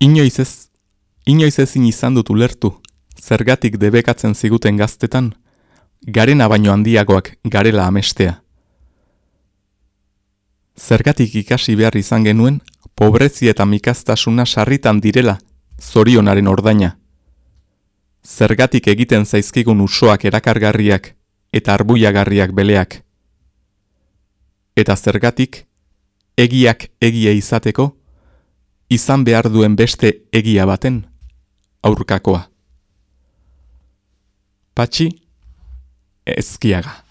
Inoiz ez, inoiz ezin izan dut ulertu, zergatik debekatzen ziguten gaztetan, garena baino handiagoak garela amestea. Zergatik ikasi behar izan genuen, pobrezi eta mikaztasuna sarritan direla, zorionaren ordaina. Zergatik egiten zaizkigun usoak erakargarriak eta arbuiagarriak beleak. Eta zergatik, egiak egia izateko, izan behar duen beste egia baten, aurkakoa. Patxi, ezkiaga.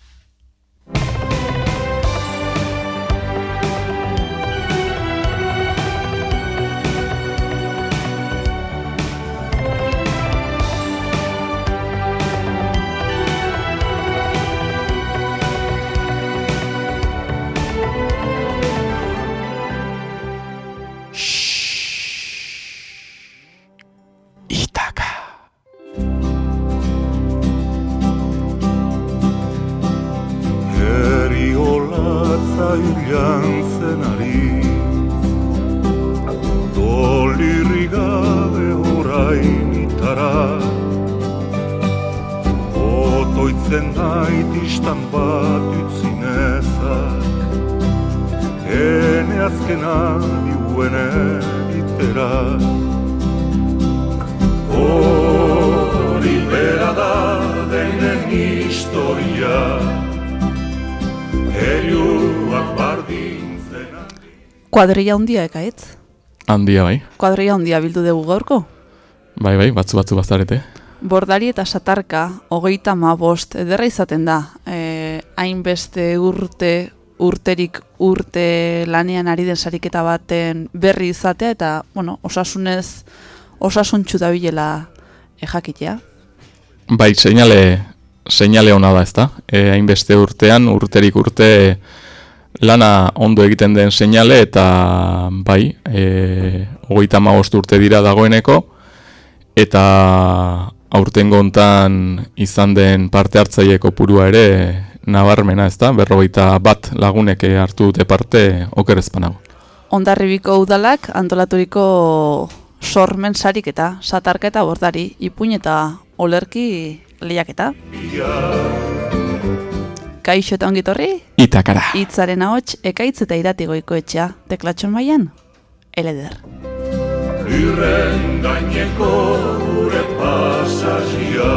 Kuadrilla handia ekaetz? Handia bai. Kuadrilla handia bildu dugu gaurko? Bai, bai, batzu batzu bazarete. Bordari eta satarka, hogeita ma bost, ederra izaten da. E, hainbeste urte, urterik urte lanean ari den sariketa baten berri izatea, eta, bueno, osasunez, osasuntxu da bilela e, jakitea. Bai, seinale, seinale hona da ez da. E, hainbeste urtean, urterik urte, lana ondo egiten den seinale eta bai, e, hogeita urte dira dagoeneko eta aurten gontan izan den parte hartzaieko purua ere nabarmena ez da, berrogeita bat lagunek hartu dute parte okerezpanago. Ondarribiko udalak antolaturiko sormen sarik eta satarka eta bordari ipuin eta olerki lehiaketa. Kaixo eta ongitorri? Itakara. Itzaren ahots, ekaitz eta iratigoiko etxea. Teklatxon maian? Eleder. Lirren gaineko gure pasazia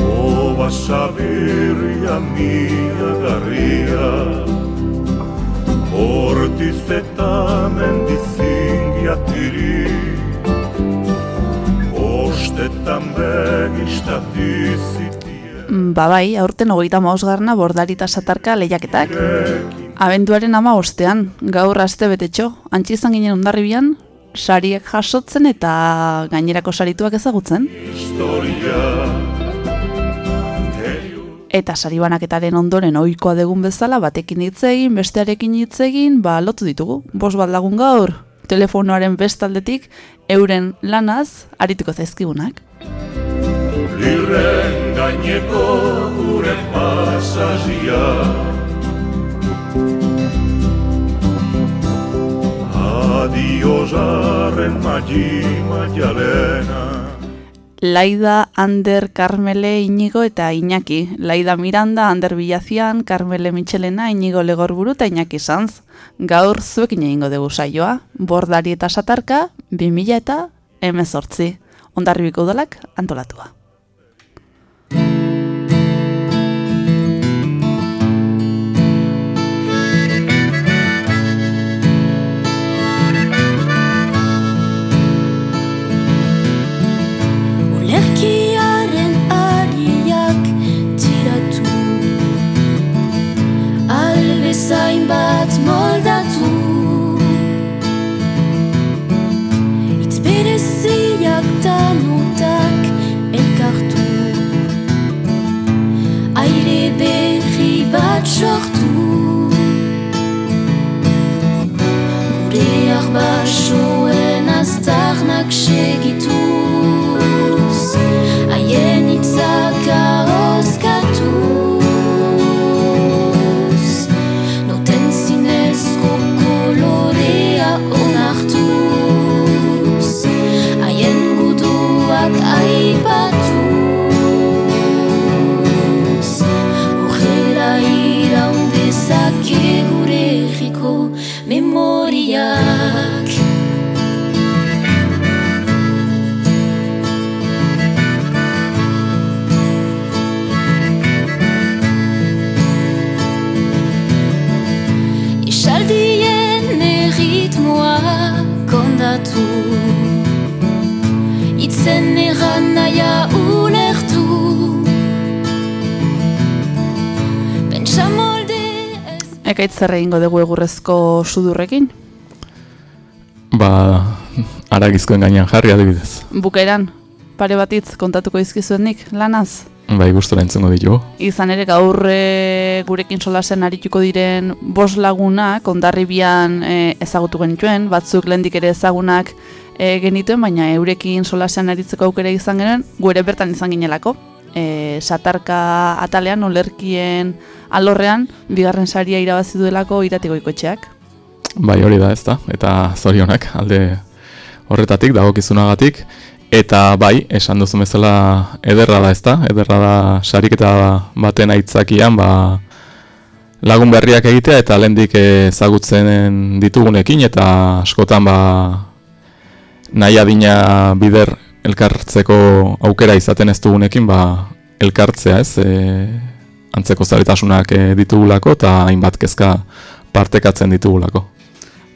Oba sabirria mia garria Hortiz eta mendizingia tirik Mm, ba bai, aurten hogeita mausgarna bordarita satarka lehiaketak. Abenduaren ama ostean, gaur aste betetxo, antzi izan ginen ondarribian, sariek jasotzen eta gainerako sarituak ezagutzen. Eta sari banaketaren ondoren ohikoa degun bezala, batekin hitz egin, bestearekin hitz egin, ba lotu ditugu. Bos bat lagun gaur, telefonoaren bestaldetik euren lanaz arituko zaizkigunak. Lirren gaineko gure pasazia Adio jarren magi maialena Laida, Ander, Carmele, Inigo eta Iñaki. Laida Miranda, Ander Bilazian, Carmele Michelena, Inigo Legorburu eta Iñaki Sanz. Gaur zuekin egingo dugu saioa. Bordari eta satarka, 2000 eta emezortzi. Ondarribiko udalak antolatua. sartu Gureak basoen aztarnak segituz berriak Isaldien erritmoa kondatu. Itzen erran naia ulertu. Ekaitz zer egingo dugu egurrezko sudurrekin? Ba, aragizkoen gainean jarri adibidez. Bukaeran, pare batitz kontatuko izkizuenik, lanaz? Bai, gustora entzungo ditugu. Izan ere gaur e, gurekin solasen arituko diren bos lagunak ondarribian e, ezagutu genituen, batzuk lehendik ere ezagunak e, genituen, baina eurekin solasean aritzeko aukera izan genuen, gure bertan izan ginelako. E, satarka atalean, olerkien alorrean, bigarren saria irabazi duelako iratiko ikotxeak. Bai, hori da, ez da, eta zorionak alde horretatik, dagokizunagatik, eta bai, esan duzu bezala ederra da, ez da, ederra da sariketa baten aitzakian, ba, lagun berriak egitea eta lehendik ezagutzen ditugunekin, eta askotan ba, nahi adina bider elkartzeko aukera izaten ez dugunekin, ba, elkartzea ez, e, antzeko zaritasunak e, ditugulako eta hainbat kezka partekatzen ditugulako.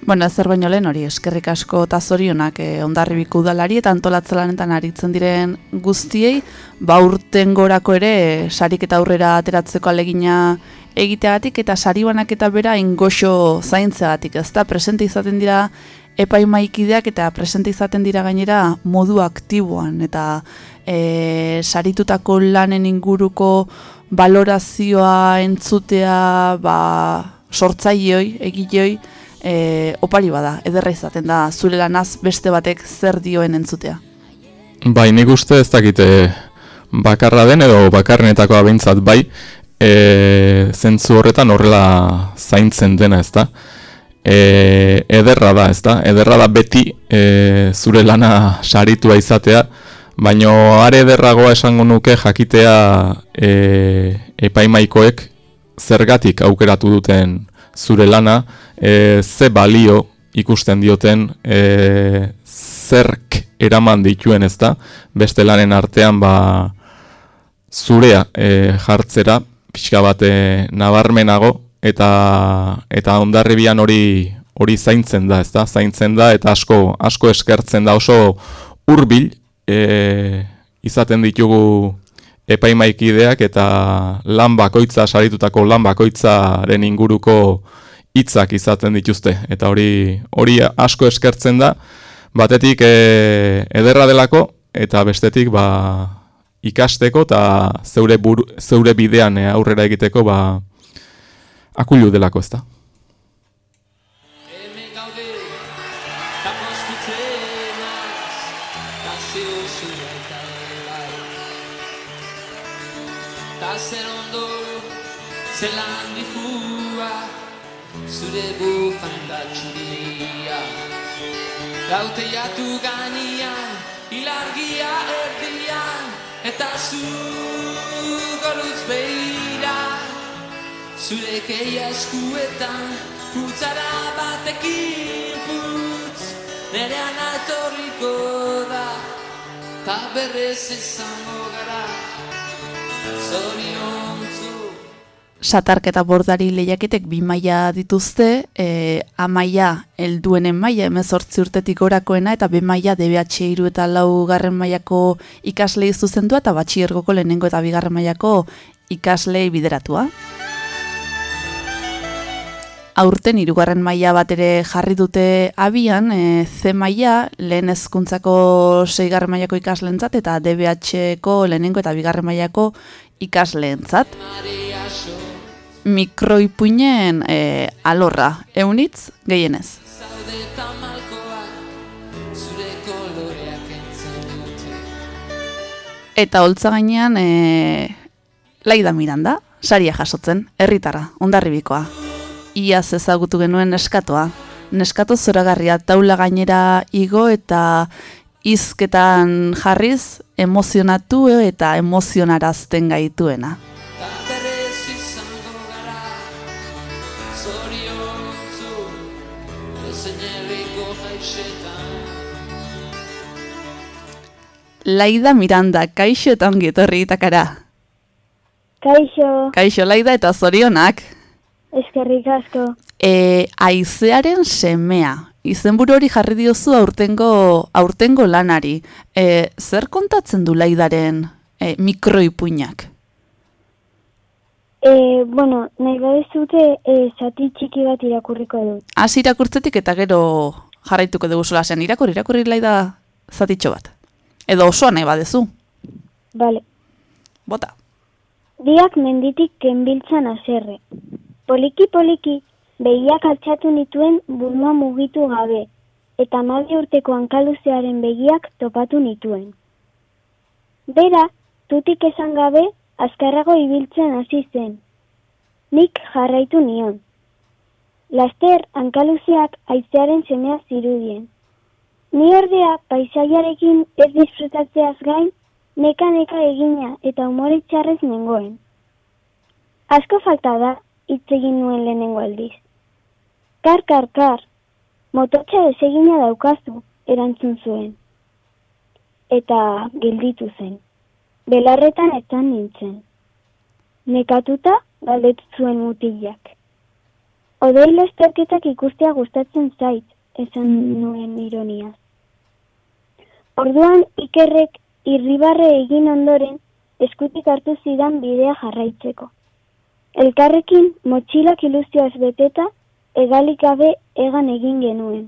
Bueno, zer baino lehen hori, eskerrik asko eta zorionak e, ondarribiko udalari eta antolatzelanetan aritzen diren guztiei, ba urten gorako ere e, sarik eta aurrera ateratzeko alegina egiteagatik eta sari banaketa bera ingoxo zaintzeagatik, ezta presente izaten dira epaimaikideak eta presente izaten dira gainera modu aktiboan eta e, saritutako lanen inguruko balorazioa entzutea ba, sortzaileoi, egileoi, e, opari bada, ederra izaten da zure lanaz beste batek zer dioen entzutea. Bai, nik uste ez dakite bakarra den edo bakarrenetakoa behintzat bai, e, zentzu horretan horrela zaintzen dena ez da. E, ederra da ez da, ederra da beti e, zure lana saritua izatea, baino are ederragoa esango nuke jakitea e, epaimaikoek zergatik aukeratu duten zure lana, e, ze balio ikusten dioten e, zerk eraman dituen ez da, beste lanen artean ba, zurea e, jartzera, pixka bate nabarmenago, eta eta ondarribian hori hori zaintzen da, ezta? Zaintzen da eta asko asko eskertzen da oso hurbil e, izaten ditugu epaimaikideak eta lan bakoitza saritutako lan bakoitzaren inguruko hitzak izaten dituzte. Eta hori hori asko eskertzen da. Batetik e, ederra delako eta bestetik ba, ikasteko eta zeure, buru, zeure bidean e, aurrera egiteko ba, akulu delako ez Zure keia eskuetan Putzara batekin putz Nerean atorriko da Ta berrez izango gara Zoriontzu Satarketa bordari lehiaketek bi maila dituzte, e, amaia helduenen maila, emezortzi urtetik gorakoena, eta B maila DBH iru eta lau garren mailako ikaslei zuzendua, eta batxiergoko lehenengo eta bigarren mailako ikaslei bideratua. Aurten hirugarren maila bat ere jarri dute abian, e, C maila lehen hezkuntzako seigarren mailako ikasleentzat eta DBH-ko lehenengo eta bigarren mailako ikasleentzat. Mikroipuinen e, alorra, eunitz gehienez. Eta holtza gainean e, Laida Miranda, saria jasotzen, herritarra, ondarribikoa. Iaz ezagutu genuen neskatoa. Neskato zoragarria taula gainera igo eta hizketan jarriz emozionatu eta emozionarazten gaituena. Laida Miranda, kaixo eta ongi etorri itakara. Kaixo, Kaixo Laida eta zorionak. Eskerrik asko. E, aizearen semea. Izenburu hori jarri diozu aurtengo, aurtengo lanari. E, zer kontatzen du Laidaren e, mikroipuinak? E, bueno, nahi badezute e, zati txiki bat irakurriko dut. Hasi irakurtzetik eta gero jarraituko dugu solasean irakurri, irakurri Laida zatitxo bat. Edo osoa nahi badezu. Bale. Bota. Biak menditik kenbiltzan aserre. Poliki poliki, begiak altxatu nituen burua mugitu gabe, eta mabi urteko hankaluzearen begiak topatu nituen. Bera, tutik esan gabe, azkarrago ibiltzen hasi zen. Nik jarraitu nion. Laster, hankaluzeak aizearen semea zirudien. Ni ordea paisaiarekin ez disfrutatzeaz gain, neka-neka egina eta umore txarrez nengoen. Asko falta da, hitz egin nuen lehenengo aldiz. Kar, kar, kar, mototxa desegina daukazu, erantzun zuen. Eta gelditu zen. Belarretan etzan nintzen. Nekatuta galdetu zuen mutilak. Odei lasterketak ikustea gustatzen zait, esan nuen ironiaz. Orduan ikerrek irribarre egin ondoren eskutik hartu zidan bidea jarraitzeko. Elkarrekin motxilak iluzioaz beteta, egalik gabe egan egin genuen.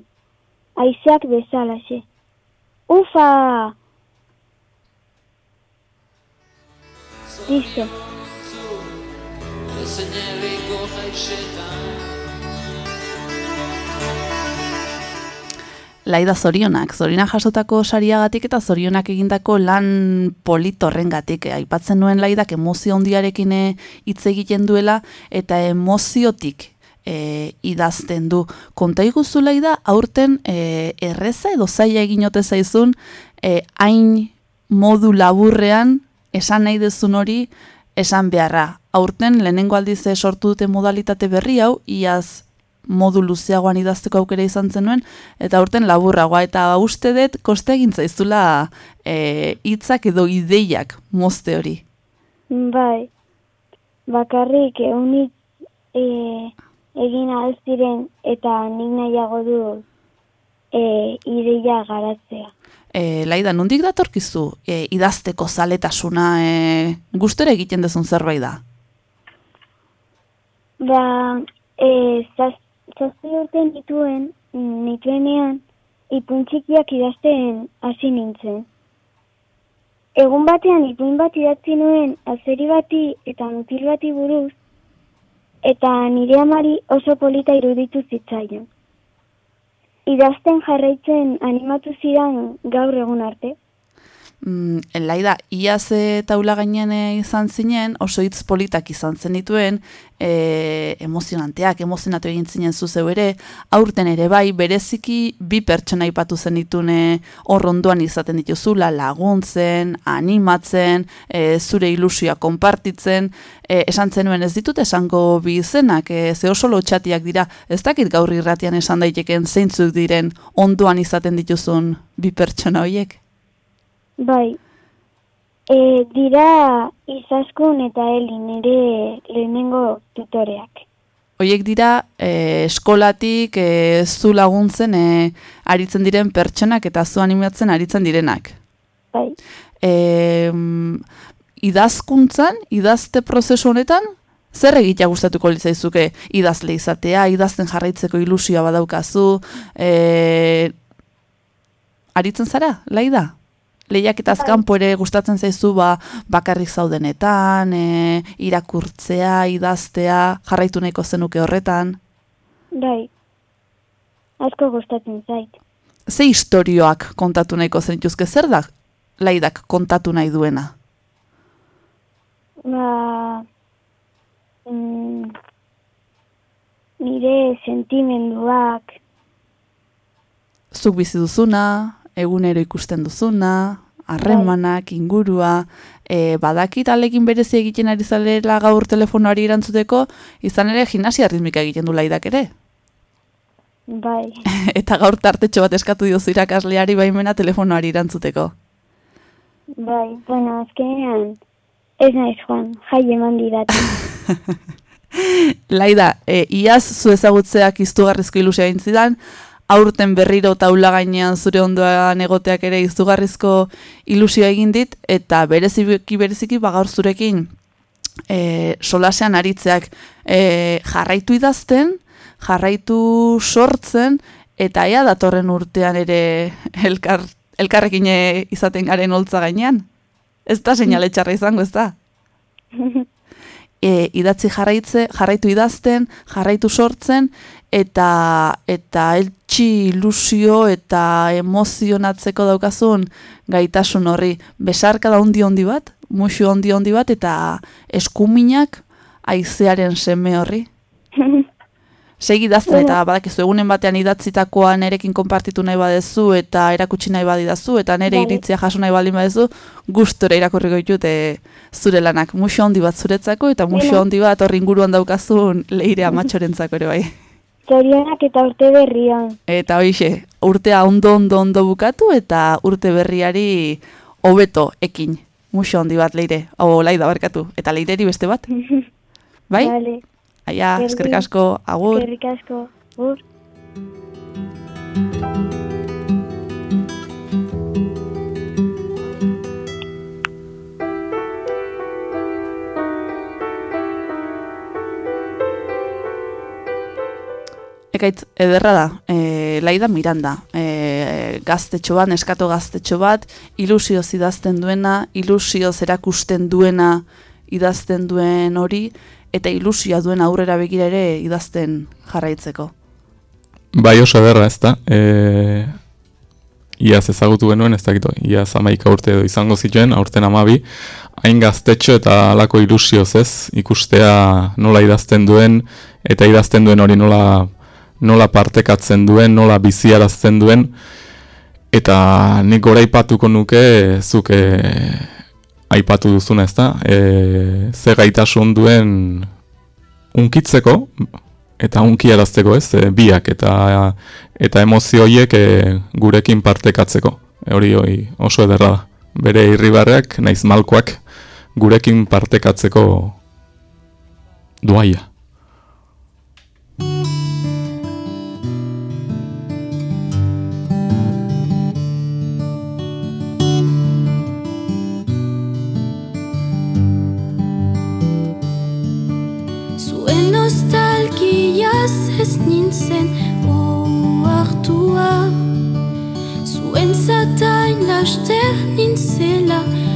Aizeak bezalaxe. Ufa! Listo. Laida zorionak, zorionak jasotako sariagatik eta zorionak egindako lan polit horrengatik. Aipatzen nuen laidak emozio handiarekin eh, hitz egiten duela eta emoziotik e, idazten du. Konta iguzu laida, aurten e, erreza edo zaila egin ote zaizun, e, hain modu laburrean esan nahi dezun hori esan beharra. Aurten lehenengo aldiz eh, sortu dute modalitate berri hau, iaz modu luzeagoan idazteko aukera izan zenuen, eta aurten laburragoa, eta uste dut koste egin zaizula eh, hitzak edo ideiak mozte hori. Bai, bakarrik eunit e, egin ziren eta nik nahiago du e, ideia garatzea. E, Laida, nondik datorkizu e, idazteko zaletasuna e, gustora egiten dezun zerbait da? Ba, e, zaz, zazpi urte nituen, nituenean, ipuntxikiak idazten hasi nintzen. Egun batean ipuin bat idatzi nuen azeri bati eta mutil bati buruz, eta nire amari oso polita iruditu zitzaion. Idazten jarraitzen animatu zidan gaur egun arte. Mm, Laida, iaz taula gainean e, izan zinen, oso hitz politak izan zen dituen, e, emozionanteak, emozionatu egin zinen zuzeu ere, aurten ere bai, bereziki bi pertsona ipatu zen ditune hor ondoan izaten dituzula, laguntzen, animatzen, e, zure ilusioa konpartitzen, e, esan zenuen ez ditut esango bi izenak, e, ze oso lotxatiak dira, ez dakit gaur irratian esan daiteken zeintzuk diren ondoan izaten dituzun bi pertsona horiek? Bai, e, dira izaskun eta helin ere lehenengo tutoreak. Hoiek dira e, eskolatik e, zu laguntzen e, aritzen diren pertsonak eta zu animatzen aritzen direnak. Bai, E, mm, idazkuntzan, idazte prozesu honetan, zer egitea gustatuko litzaizuke idazle izatea, idazten jarraitzeko ilusioa badaukazu, e, aritzen zara, laida? Lehiak eta azkanpo ere gustatzen zaizu ba, bakarrik zaudenetan, e, irakurtzea, idaztea, jarraitu nahiko zenuke horretan. bai. Asko gustatzen zait. Ze istorioak kontatu nahiko zenituzke, zer da laidak kontatu nahi duena? Ba, mm, nire sentimenduak, Zuk bizi duzuna, egunero ikusten duzuna, harremanak, ingurua, e, badakit alekin berezi egiten ari zalela gaur telefonoari erantzuteko, izan ere gimnasia ritmika egiten du laidak ere. Bai, eta gaur tartetxo bat eskatu diozu irakasleari baimena telefonoari irantzuteko. bai, bueno, azkenean ez naiz joan, jai eman didate. Laida, e, iaz zu ezagutzeak izugarrizko ilusia egin zidan, aurten berriro taula gainean zure ondoan egoteak ere izugarrizko ilusioa egin dit, eta bereziki bereziki ba gaur zurekin e, solasean aritzeak e, jarraitu idazten, jarraitu sortzen, eta ea datorren urtean ere elkar, elkarrekin e, izaten garen holtza gainean. Ez da seinale txarra izango, ez da? e, idatzi jarraitze, jarraitu idazten, jarraitu sortzen, eta eta eltsi ilusio eta emozionatzeko daukazun gaitasun horri besarka da ondi ondi bat, musu ondi ondi bat, eta eskuminak aizearen seme horri. Segi idazten eta badakizu egunen batean idatzitakoa nerekin konpartitu nahi badezu eta erakutsi nahi badidazu eta nere Bai. iritzia jaso nahi baldin badezu gustora irakurriko ditut e, zure lanak musu handi bat zuretzako eta Dena. handi bat horri inguruan daukazun leire amatxorentzako ere bai. Zorionak eta urte berrian. Eta hoixe, urtea ondo ondo ondo bukatu eta urte berriari hobeto ekin. Musu handi bat leire, hau laida barkatu. Eta leireri beste bat, bai? Vale, Aia, eskerrik asko, agur. eskerrik asko. Ur. Ekaitz, ederra da, e, Laida Miranda, e, gaztetxo bat, neskato gaztetxo bat, ilusioz idazten duena, ilusioz erakusten duena idazten duen hori, eta ilusioa duen aurrera begira ere idazten jarraitzeko. Bai oso ederra ez da. E, iaz ezagutu genuen, ez dakito, iaz amaika urte edo izango zituen, aurten amabi, hain gaztetxo eta halako ilusioz ez, ikustea nola idazten duen, eta idazten duen hori nola, nola partekatzen duen, nola biziarazten duen, eta nik gora aipatuko nuke, zuk e, aipatu duzuna ez da, e, ze gaitasun duen unkitzeko, eta unkiarazteko ez, e, biak eta eta emozio horiek e, gurekin partekatzeko. E, hori hori oso ederra da. Bere irribarreak, naiz malkoak, gurekin partekatzeko duaia. Zatain laster nintzela handitua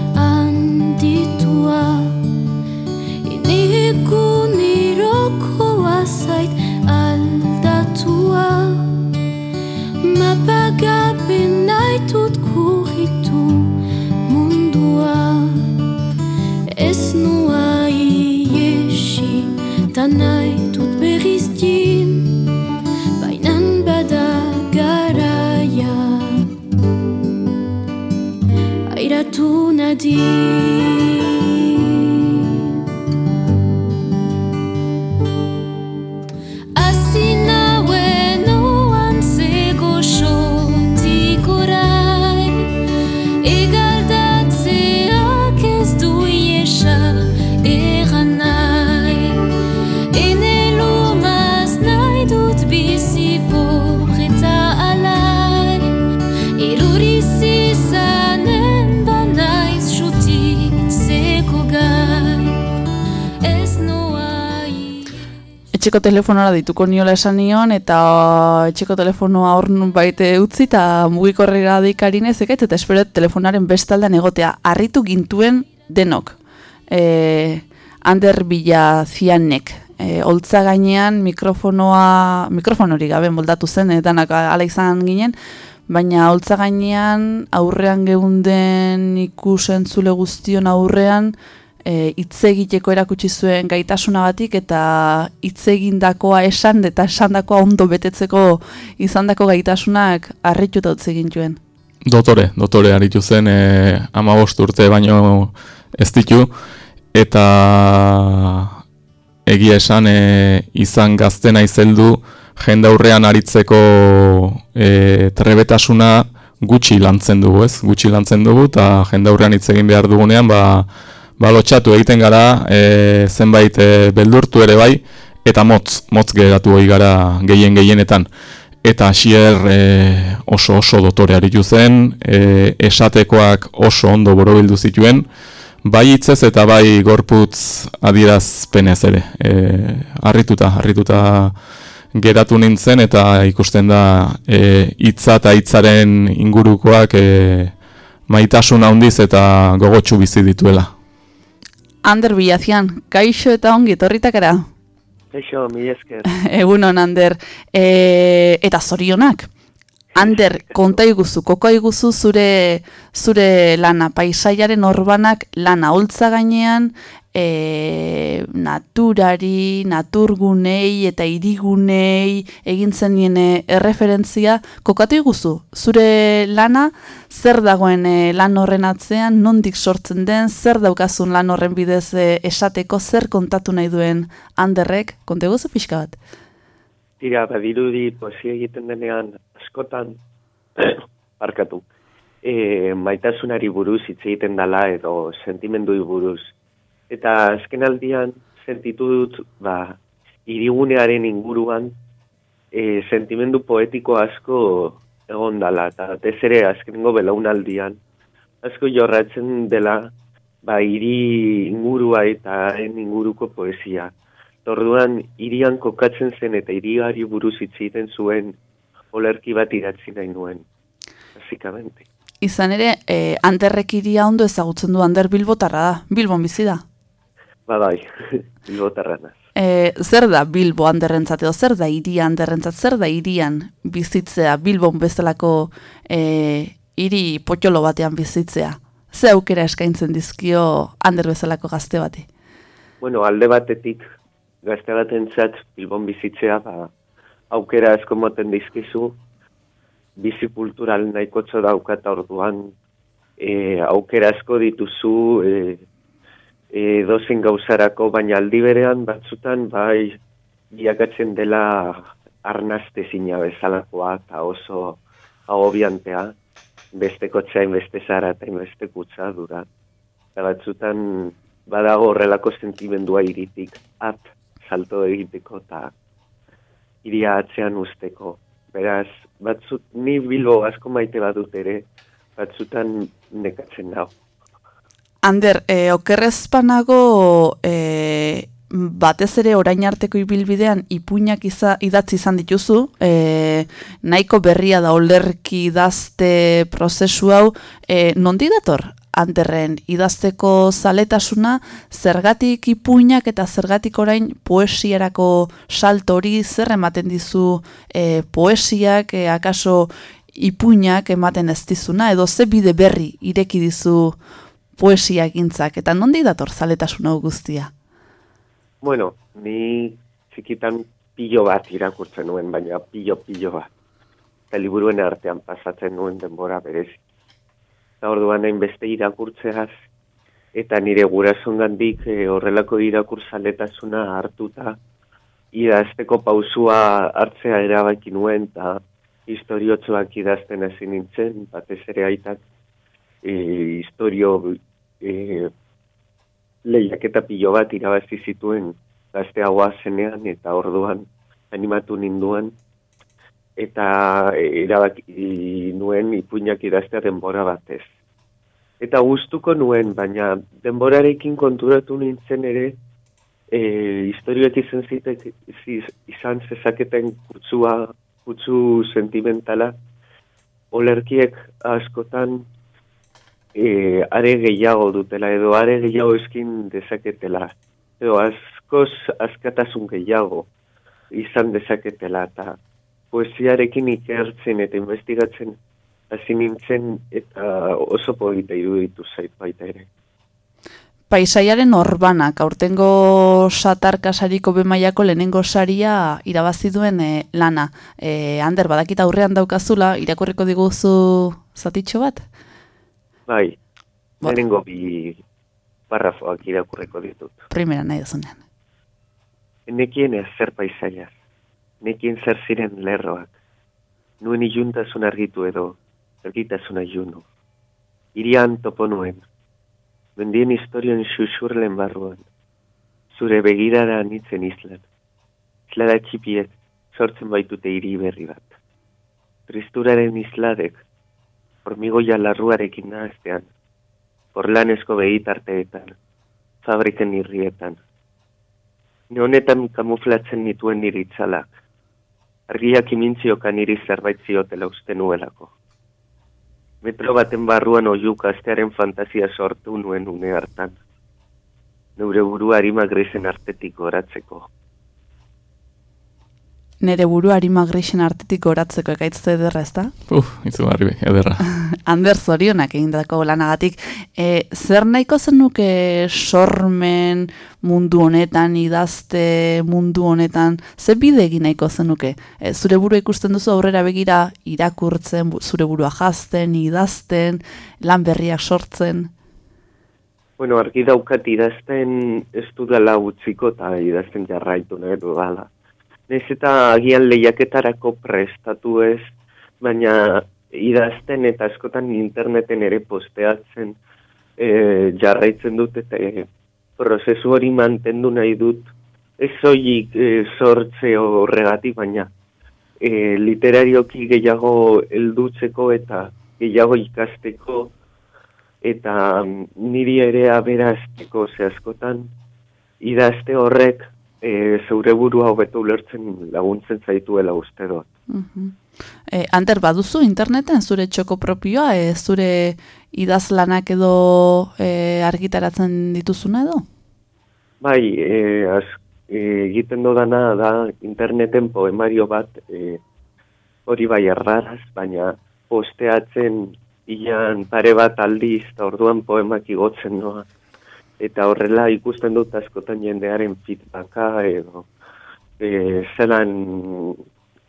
Etxeko telefonora dituko niola esan nion, eta etxeko telefonoa hor baite utzi, eta mugikorrera deikarinez ekaitz, eta esperet telefonaren bestaldean egotea. Arritu gintuen denok. E, Ander Bila Zianek. E, oltza gainean mikrofonoa, mikrofonori gabe moldatu zen, e, danak ala izan ginen, baina oltza gainean aurrean geunden ikusentzule guztion aurrean, e, hitz egiteko erakutsi zuen gaitasunagatik eta hitz egindakoa esan eta esandakoa ondo betetzeko izandako gaitasunak harrituta utzi gintuen. Dotore, dotore aritu zen e, amabost urte baino ez ditu, eta egia esan e, izan gaztena izeldu jendaurrean aritzeko e, trebetasuna gutxi lantzen dugu, ez? Gutxi lantzen dugu eta jendaurrean hitz egin behar dugunean ba, ba egiten gara e, zenbait e, beldurtu ere bai eta motz, motz geratu hori gara gehien gehienetan eta hasier e, oso oso dotore aritu zen, e, esatekoak oso ondo borobildu zituen, bai hitzez eta bai gorputz adierazpenez ere. E, harrituta, harrituta geratu nintzen eta ikusten da e, hitza eta hitzaren ingurukoak e, maitasun handiz eta gogotsu bizi dituela. Ander Bilazian, kaixo eta ongi, torritakara? Kaixo, mi esker. Egunon, Ander. E, eta zorionak. Ander, konta iguzu, koko iguzu zure, zure lana, paisaiaren orbanak lana holtza gainean, e, naturari, naturgunei eta irigunei egin zen erreferentzia, kokatu iguzu, zure lana, zer dagoen e, lan horren atzean, nondik sortzen den, zer daukazun lan horren bidez e, esateko, zer kontatu nahi duen Anderrek, konta iguzu pixka bat? Tira, badirudi poesia egiten denean askotan parkatu. E, maitasunari buruz hitz egiten dala edo sentimendui buruz. Eta azken aldian sentitu dut ba, irigunearen inguruan e, sentimendu poetiko asko egon dala. Eta ez ere azkenengo belaunaldian asko jorratzen dela ba, iri ingurua eta inguruko poesia. Orduan irian kokatzen zen eta iriari buruz egiten zuen olerki bat idatzi nahi nuen. Basikamente. Izan ere, e, Anderrek iria ondo ezagutzen du Ander Bilbotarra da. Bilbon bizi da. Ba bai, Bilbotarra naz. E, zer da Bilbo Anderrentzat edo zer da iria Anderrentzat, zer da irian bizitzea Bilbon bezalako e, iri potxolo batean bizitzea? Ze aukera eskaintzen dizkio Ander bezalako gazte bati? Bueno, alde batetik gazte batentzat Bilbon bizitzea ba, aukera asko moten dizkizu, bizi kultural nahikotzo daukat orduan, e, aukera asko dituzu e, e, dozen gauzarako, baina aldi berean batzutan bai biakatzen dela arnazte zina bezalakoa eta oso ahobiantea, beste kotxain, beste zara eta beste kutsa dura. Eta batzutan badago horrelako sentimendua iritik, at, salto egiteko eta iria atzean usteko. Beraz, batzut, ni bilbo asko maite badut ere, batzutan nekatzen nau. Ander, e, okerrezpanago e, batez ere orain arteko ibilbidean ipuinak iza, idatzi izan dituzu, e, nahiko berria da olerki idazte prozesu hau, e, nondi dator? Anderren idazteko zaletasuna, zergatik ipuinak eta zergatik orain poesiarako salto hori zer ematen dizu e, poesiak, e, akaso ipuinak ematen ez dizuna, edo ze bide berri ireki dizu poesia egintzak, eta nondi dator zaletasuna guztia? Bueno, ni txikitan pilo bat irakurtzen nuen, baina pilo-pilo bat. Eta liburuen artean pasatzen nuen denbora berezi eta orduan hain beste irakurtzeaz, eta nire gurasun gandik e, horrelako irakurtzaletasuna hartuta, idazteko pausua hartzea erabaki nuen, eta historiotzoak idazten hasi nintzen, batez ere aitak, e, historio e, lehiak eta pilo bat irabazi zituen gazte zenean, eta orduan animatu ninduan, eta erabaki nuen ipuinak idaztea denbora batez. Eta gustuko nuen, baina denborarekin konturatu nintzen ere, e, historioak izan zitek, izan zezaketen kutsua, kutsu sentimentala, olerkiek askotan e, are gehiago dutela, edo are gehiago eskin dezaketela, edo askoz askatasun gehiago izan dezaketela, eta poesiarekin ikertzen eta investigatzen hasi nintzen eta oso polita iruditu zait baita ere. Paisaiaren orbanak, aurtengo satar sariko bemaiako lehenengo saria irabazi duen e, lana. E, Ander, badakita aurrean daukazula, irakurriko diguzu zatitxo bat? Bai, lehenengo bi parrafoak irakurriko ditut. Primera nahi duzunean. Nekien zer paisaiaz, nekien zer ziren lerroak, nuen iluntasun argitu edo, argitasun ajunu. Irian topo nuen, mendien historion xuxurlen barruan, zure begirara nitzen islan. Islara txipiek sortzen baitute hiri berri bat. Tristuraren isladek, hormigoia larruarekin nahaztean, porlanesko begitarteetan, fabriken irrietan. Ne honetan kamuflatzen nituen nire itzalak, argiak imintziokan niri zerbait ziotela uste nuelako. Metro baten barruan oiuk astearen fantasia sortu nuen une hartan. Neure burua harima grisen artetik goratzeko. Nere buru harima grisen artetik goratzeko ekaitze ederra, ezta? Uf, izugarri be, ederra. Ander zorionak egindako lanagatik. E, zer nahiko zenuke sormen mundu honetan, idazte mundu honetan, ze bide egin nahiko zenuke? E, zure burua ikusten duzu aurrera begira, irakurtzen, zure burua jazten, idazten, lan berriak sortzen. Bueno, argi daukat idazten ez dudala utziko eta idazten jarraitu nahi dudala. Nez eta agian lehiaketarako prestatu ez, baina idazten eta askotan interneten ere posteatzen e, jarraitzen dut eta e, prozesu hori mantendu nahi dut. Ez soilik e, sortze horregatik, baina e, literarioki gehiago heldutzeko eta gehiago ikasteko eta mm, niri ere aberazteko ze askotan idazte horrek e, zeure burua hobeto ulertzen laguntzen zaituela uste dut. E, Ander, baduzu interneten zure txoko propioa, e, zure idazlanak edo e, argitaratzen dituzuna edo? Bai, e, az, e, egiten dodana da interneten poemario bat e, hori bai erraraz, baina posteatzen ilan pare bat aldiz, eta orduan poemak igotzen noa. Eta horrela ikusten dut askotan jendearen feedbacka edo e, zelan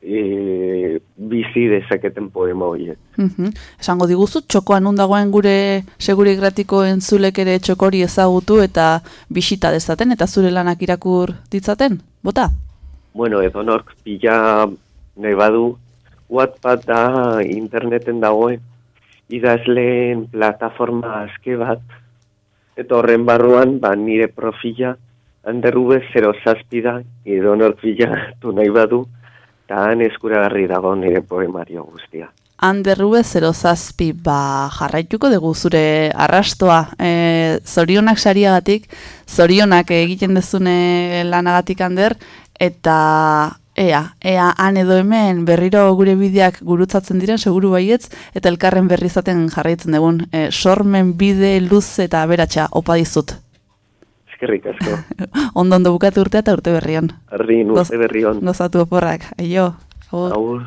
e, bizi dezaketen poema horiek. Mhm. Esango diguzu, txokoan nun dagoen gure segure gratiko entzulek ere txokori ezagutu eta bisita dezaten eta zure lanak irakur ditzaten, bota? Bueno, edo nork pila nahi badu, Wattpad da interneten dagoen idazleen plataforma aske bat, eta horren barruan, ba, nire profila, handerrube 0 zazpi da, edo nork bilatu nahi badu, eta han eskuragarri dago nire poemario guztia. Anderrube 0 zazpi, ba, jarraituko dugu zure arrastoa. E, zorionak sariagatik, zorionak egiten dezune lanagatik Ander, eta ea, ea han edo hemen berriro gure bideak gurutzatzen diren, seguru baietz, eta elkarren berri izaten jarraitzen dugun. E, sormen bide luze eta beratxa, opa dizut. Eskerrik asko, Ondo ondo bukatu urtea eta urte berrian. arri Goz- urte berri hon. Gozatu oporrak, aio. agur. Agur.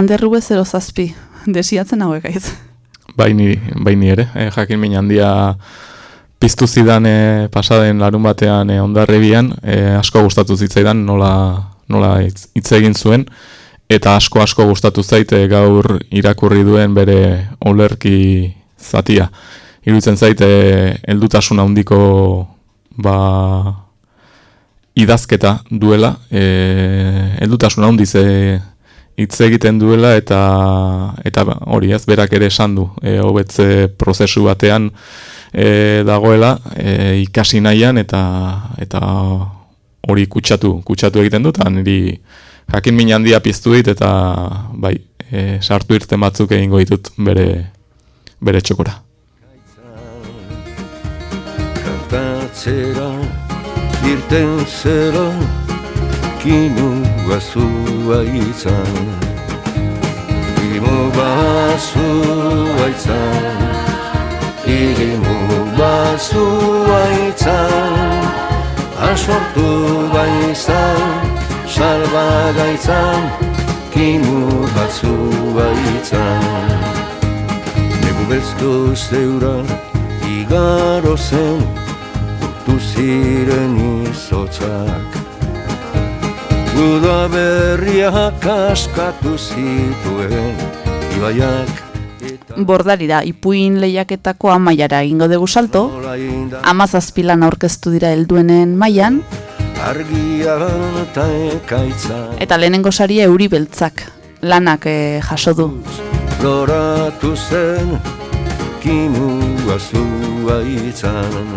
Anderrube 0 zazpi, desiatzen hauek aiz. Bai ni, bai ni ere, e, jakin min handia piztu zidan e, pasaden larun batean e, ondarrebian, e, asko gustatu zitzaidan nola, nola hitz egin zuen, eta asko asko gustatu zaite gaur irakurri duen bere olerki zatia. Iruditzen zaite heldutasun handiko ba, idazketa duela, e, heldutasun handiz e, hitz egiten duela eta eta hori ez berak ere esan du e, hobetze prozesu batean e, dagoela e, ikasi nahian eta eta hori kutsatu kutsatu egiten dut niri jakin min handia piztu dit eta bai e, sartu irten batzuk egingo ditut bere bere txokora. Kantatzera irten zera kinu bazua izan Irimu bazua izan Irimu bazua izan Asortu baizan Salba gaitzan kimu batzu baitzan Negu bezko zeura igaro zen. Urtu ziren izotzak Uda berriak askatu zituen Ibaiak eta Bordalira, ipuin lehiaketako amaiara egingo dugu salto, amazazpilan aurkeztu dira helduenen mailan, eta lehenengo saria euri beltzak lanak eh, jaso du. Loratu zen Kimu azua itzan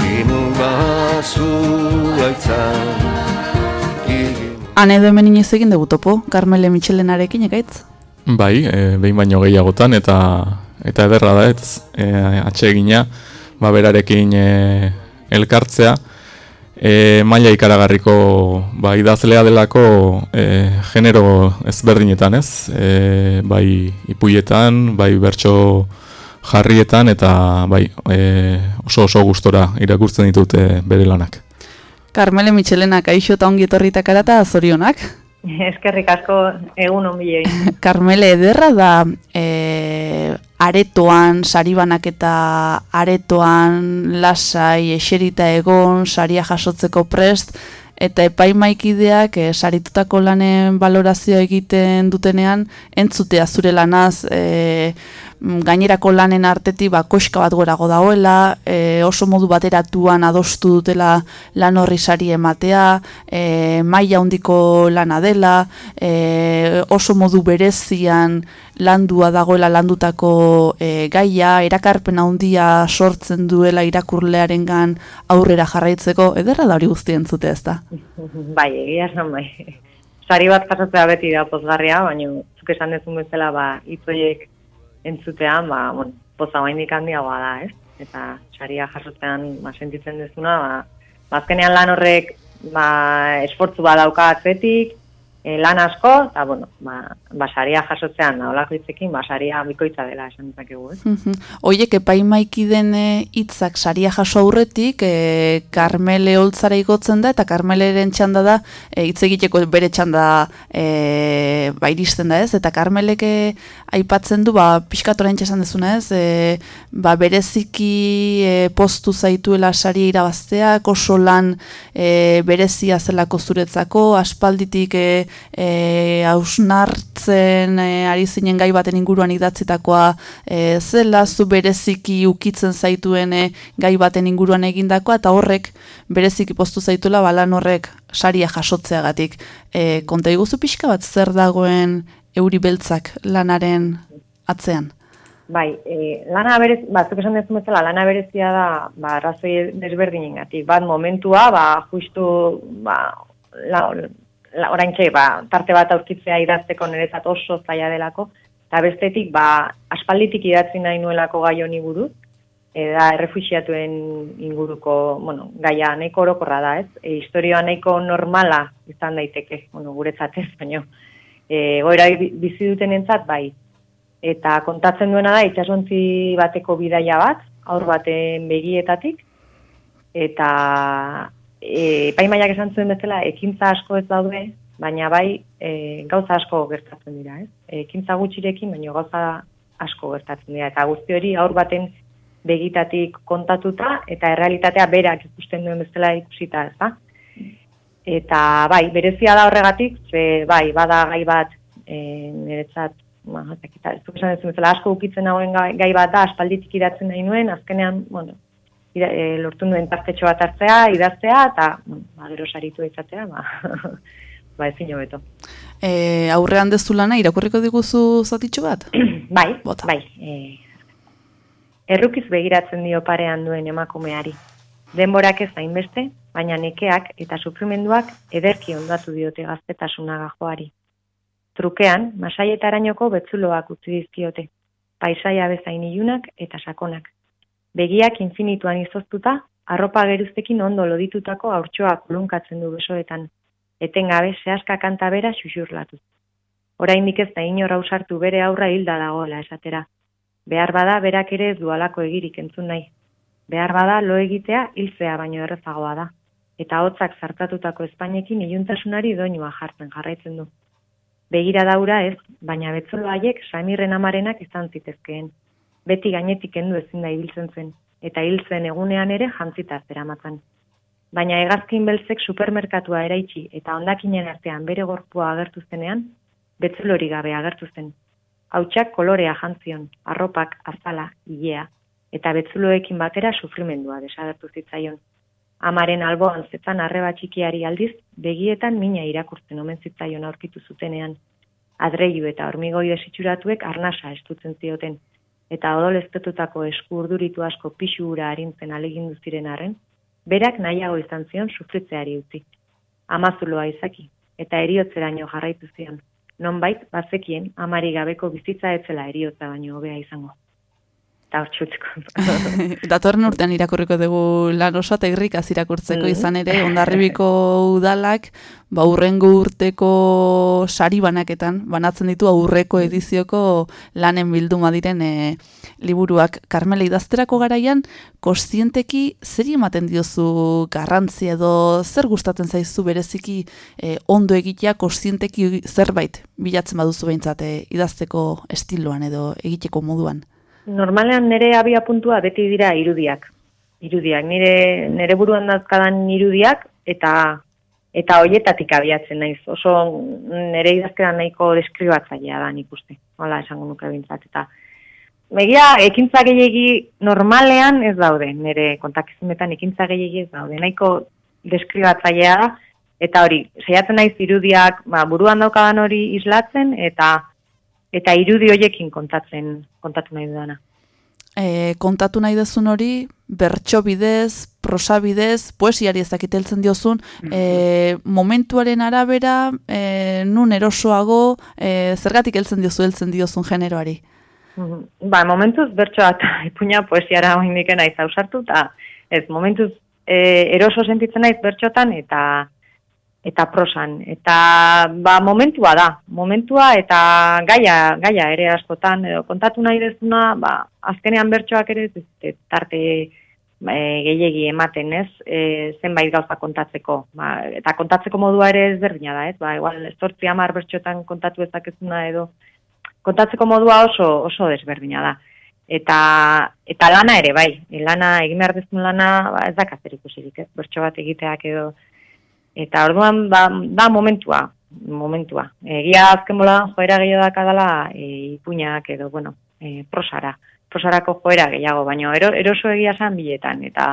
Kimu azua itzan Han edo hemen inoiz egin dugu topo, Carmele Michelenarekin ekaitz? Bai, e, behin baino gehiagotan eta eta ederra da ez e, atsegina ba berarekin e, elkartzea e, maila ikaragarriko ba, idazlea delako e, genero ezberdinetan ez e, bai ipuietan, bai bertso jarrietan eta bai e, oso oso gustora irakurtzen ditute bere lanak. Carmele Michelenak aixo eta ongi etorritak eta zorionak. Eskerrik asko egun on bilei. Carmele ederra da e, aretoan, saribanak eta aretoan lasai, eserita egon, saria jasotzeko prest, eta epaimaikideak e, saritutako lanen valorazioa egiten dutenean, entzutea zure lanaz, e, gainerako lanen artetik ba, koska bat gorago dagoela, e, oso modu bateratuan adostu dutela lan horri sari ematea, e, maila handiko lana dela, e, oso modu berezian landua dagoela landutako e, gaia, erakarpen handia sortzen duela irakurlearengan aurrera jarraitzeko, ederra da hori guzti entzute ez da. bai, egia esan bai. Sari bat jasotzea beti da pozgarria, baina zuk esan dezun bezala ba hitzoiek entzutean, ba, bueno, poza bainik handiagoa da, ez? Eta saria jasotzean ba, sentitzen dezuna, ba, ba, azkenean lan horrek ba, esfortzu bat dauka atzetik, e, lan asko, eta, bueno, ba, ba saria jasotzean, holako hitzekin, ba, saria bikoitza dela esan dezakegu, ez? Mhm. Oiek epaimaiki den eh, hitzak saria jaso aurretik, e, Karmele holtzara igotzen da, eta Karmeleren txanda da, e, hitz egiteko bere txanda e, ba, iristen da ez, eta Karmelek e, aipatzen du, ba, pixkatoren esan dezuna ez, e, ba, bereziki e, postu zaituela saria irabazteak, oso lan e, berezia zelako zuretzako, aspalditik e, e, hausnartzen e, ari zinen gai baten inguruan idatzitakoa e, zela, zu bereziki ukitzen zaituen e, gai baten inguruan egindakoa, eta horrek bereziki postu zaituela balan horrek saria jasotzeagatik. E, konta iguzu pixka bat zer dagoen euri beltzak lanaren atzean? Bai, e, lana berez, batzuk esan dezu bezala, lana berezia da, ba, arrazoi desberdinengatik. Bat momentua, ba, justu, ba, la, oraintxe, ba, tarte bat aurkitzea idazteko niretzat oso zaila delako, eta bestetik, ba, aspalditik idatzi nahi nuelako gai honi buruz, e, da errefuxiatuen inguruko, bueno, gaia nahiko orokorra da, ez? E, historioa nahiko normala izan daiteke, bueno, guretzat ez, baina, e, goera bi- bizi duten entzat, bai, eta kontatzen duena da itsasontzi bateko bidaia bat, aur baten begietatik, eta epaimaiak esan zuen bezala, ekintza asko ez daude, baina bai e, gauza asko gertatzen dira, ez? Ekintza gutxirekin, baina gauza asko gertatzen dira, eta guzti hori aur baten begitatik kontatuta, eta errealitatea berak ikusten duen bezala ikusita, ez da? Eta bai, berezia da horregatik, ze bai, bada gai bat e, niretzat, ez dakit, ez duk esan ez bezala asko ukitzen hauen gai, gai bat da, aspalditik idatzen nahi nuen, azkenean, bueno, ira, e, lortu nuen tartetxo bat hartzea, idaztea, eta ba, gero saritu izatea, ba, ba ezin hobeto. E, aurrean dezu lana irakurriko diguzu zatitxo bat? bai, Bota. bai. E, errukiz begiratzen dio parean duen emakumeari. Denborak ez hainbeste, baina nekeak eta sufrimenduak ederki ondatu diote gaztetasuna gajoari. Trukean, masaietarainoko betzuloak utzi dizkiote, paisaia bezain ilunak eta sakonak. Begiak infinituan izoztuta, arropa geruztekin ondo loditutako haurtxoak kulunkatzen du besoetan, etengabe sehaska kanta bera xuxurlatuz. Oraindik ez da inor ausartu bere aurra hilda dagoela esatera. Behar bada berak ere ez dualako egirik entzun nahi. Behar bada lo egitea hiltzea baino errezagoa da. Eta hotzak zartatutako Espainekin iluntasunari doinua jartzen jarraitzen du. Begira daura ez, baina betzolo haiek Samirren amarenak izan zitezkeen. Beti gainetik kendu ezin da ibiltzen zen, eta hil zen egunean ere jantzita zeramatzan. Baina hegazkin beltzek supermerkatua eraitsi eta hondakinen artean bere gorpua agertu zenean, betzolori gabe agertu zen. Hautsak kolorea jantzion, arropak, azala, ilea, eta betzuloekin batera sufrimendua desagertu zitzaion. Amaren alboan zetzan arreba txikiari aldiz, begietan mina irakurtzen omen zitzaion aurkitu zutenean. Adreiu eta hormigoi desitxuratuek arnasa estutzen zioten, eta odoleztetutako esku urduritu asko pixu ura harintzen alegindu ziren arren, berak nahiago izan zion sufritzeari utzi. Amazuloa izaki, eta eriotzeraino jarraitu zion. Nonbait, bazekien, amari gabeko bizitza etzela eriotza baino hobea izango. Eta hor txutzko. Datorren urtean irakurriko dugu lan oso eta irrikaz irakurtzeko Mhm. izan ere, ondarribiko udalak, ba, urrengo urteko sari banaketan, banatzen ditu aurreko edizioko lanen bilduma diren e, liburuak. Karmela idazterako garaian, kostienteki zer ematen diozu garrantzi edo zer gustatzen zaizu bereziki e, ondo egitea kostienteki zerbait bilatzen baduzu behintzat e, idazteko estiloan edo egiteko moduan. Normalean nire abia puntua beti dira irudiak. Irudiak, nire, nire buruan dazkadan irudiak eta eta hoietatik abiatzen naiz. Oso nire idazkera nahiko deskribatzailea da nik uste. Hola, esango nuke bintzat. Eta Begia, ekintza gehiegi normalean ez daude, nire kontakizunetan ekintza gehiegi ez daude, nahiko deskribatzailea eta hori, saiatzen naiz irudiak, ba, buruan daukadan hori islatzen, eta eta irudi hoiekin kontatzen, kontatu nahi dudana. e, kontatu nahi dezun hori, bertso bidez, prosa bidez, poesiari ez dakiteltzen diozun, e, momentuaren arabera, e, nun erosoago, e, zergatik heltzen diozu heltzen diozun generoari. Mhm. Ba, momentuz bertsoa eta ipuña poesiara oindik naiz ausartu, eta ez, momentuz e, eroso sentitzen naiz bertxotan eta eta prosan. Eta ba, momentua da, momentua eta gaia, gaia ere askotan, edo kontatu nahi dezuna, ba, azkenean bertsoak ere ez tarte e, gehiegi ematen, ez? E, zenbait gauza kontatzeko. Ba, eta kontatzeko modua ere ezberdina da, ez? Ba, igual, zortzi hamar bertxotan kontatu ezakezuna edo kontatzeko modua oso oso desberdina da. Eta eta lana ere bai, lana egin behar dezun lana ba, ez da kazer ikusirik, ez? Bertso bat egiteak edo eta orduan ba, da momentua, momentua. Egia azken bola joera gehiago dakadala e, ipuñak edo bueno, e, prosara, prosarako joera gehiago, baina ero, eroso egia san biletan eta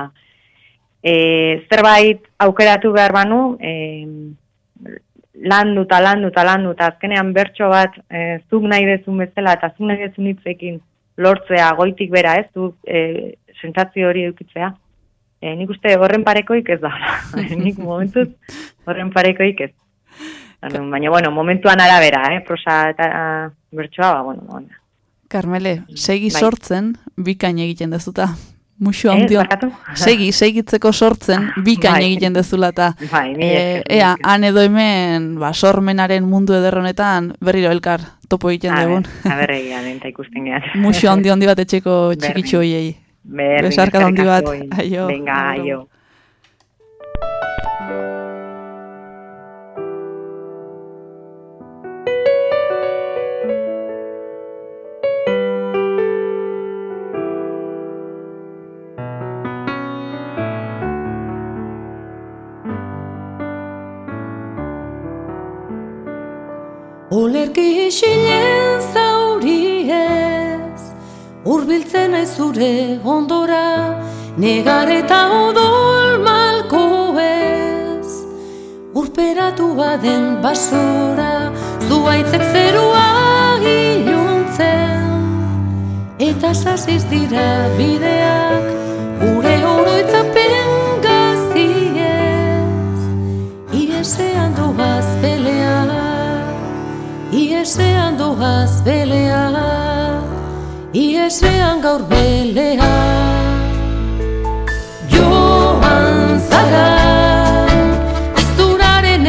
e, zerbait aukeratu behar banu, e, landu eta landu eta landu eta azkenean bertso bat e, zuk nahi dezun bezala eta zuk nahi dezun hitzekin lortzea goitik bera ez, zuk e, sentsazio hori edukitzea. E, nik uste horren parekoik ez da, nik momentuz horren parekoik ez. Baina, bueno, momentuan arabera, eh, prosa eta bertsoa, ba, bueno, bueno. Carmele, segi Bai. sortzen, bikain egiten dezuta. Muxu Eh, handio. barkatu? Segi, segitzeko sortzen, bikain Bai. egiten dezula eta Bai, e, ea, han edo hemen, ba, sormenaren mundu ederronetan berriro elkar topo egiten dugun. a ber, ikusten gehan. Muxu handi handi bat etxeko txikitxo hoiei. Berdin, Besarkada handi eskerrik bat. asko, Aio. Venga, Aio. aio. Olerki zure ondora, negar eta odol malko ez. Urperatu baden basora, zuaitzek zerua iluntzen, eta sasiz dira bideak, gure oroitzapen gaztiez. Iesean doaz belea, iesean doaz belea, iesean gaur belea. Joan zara,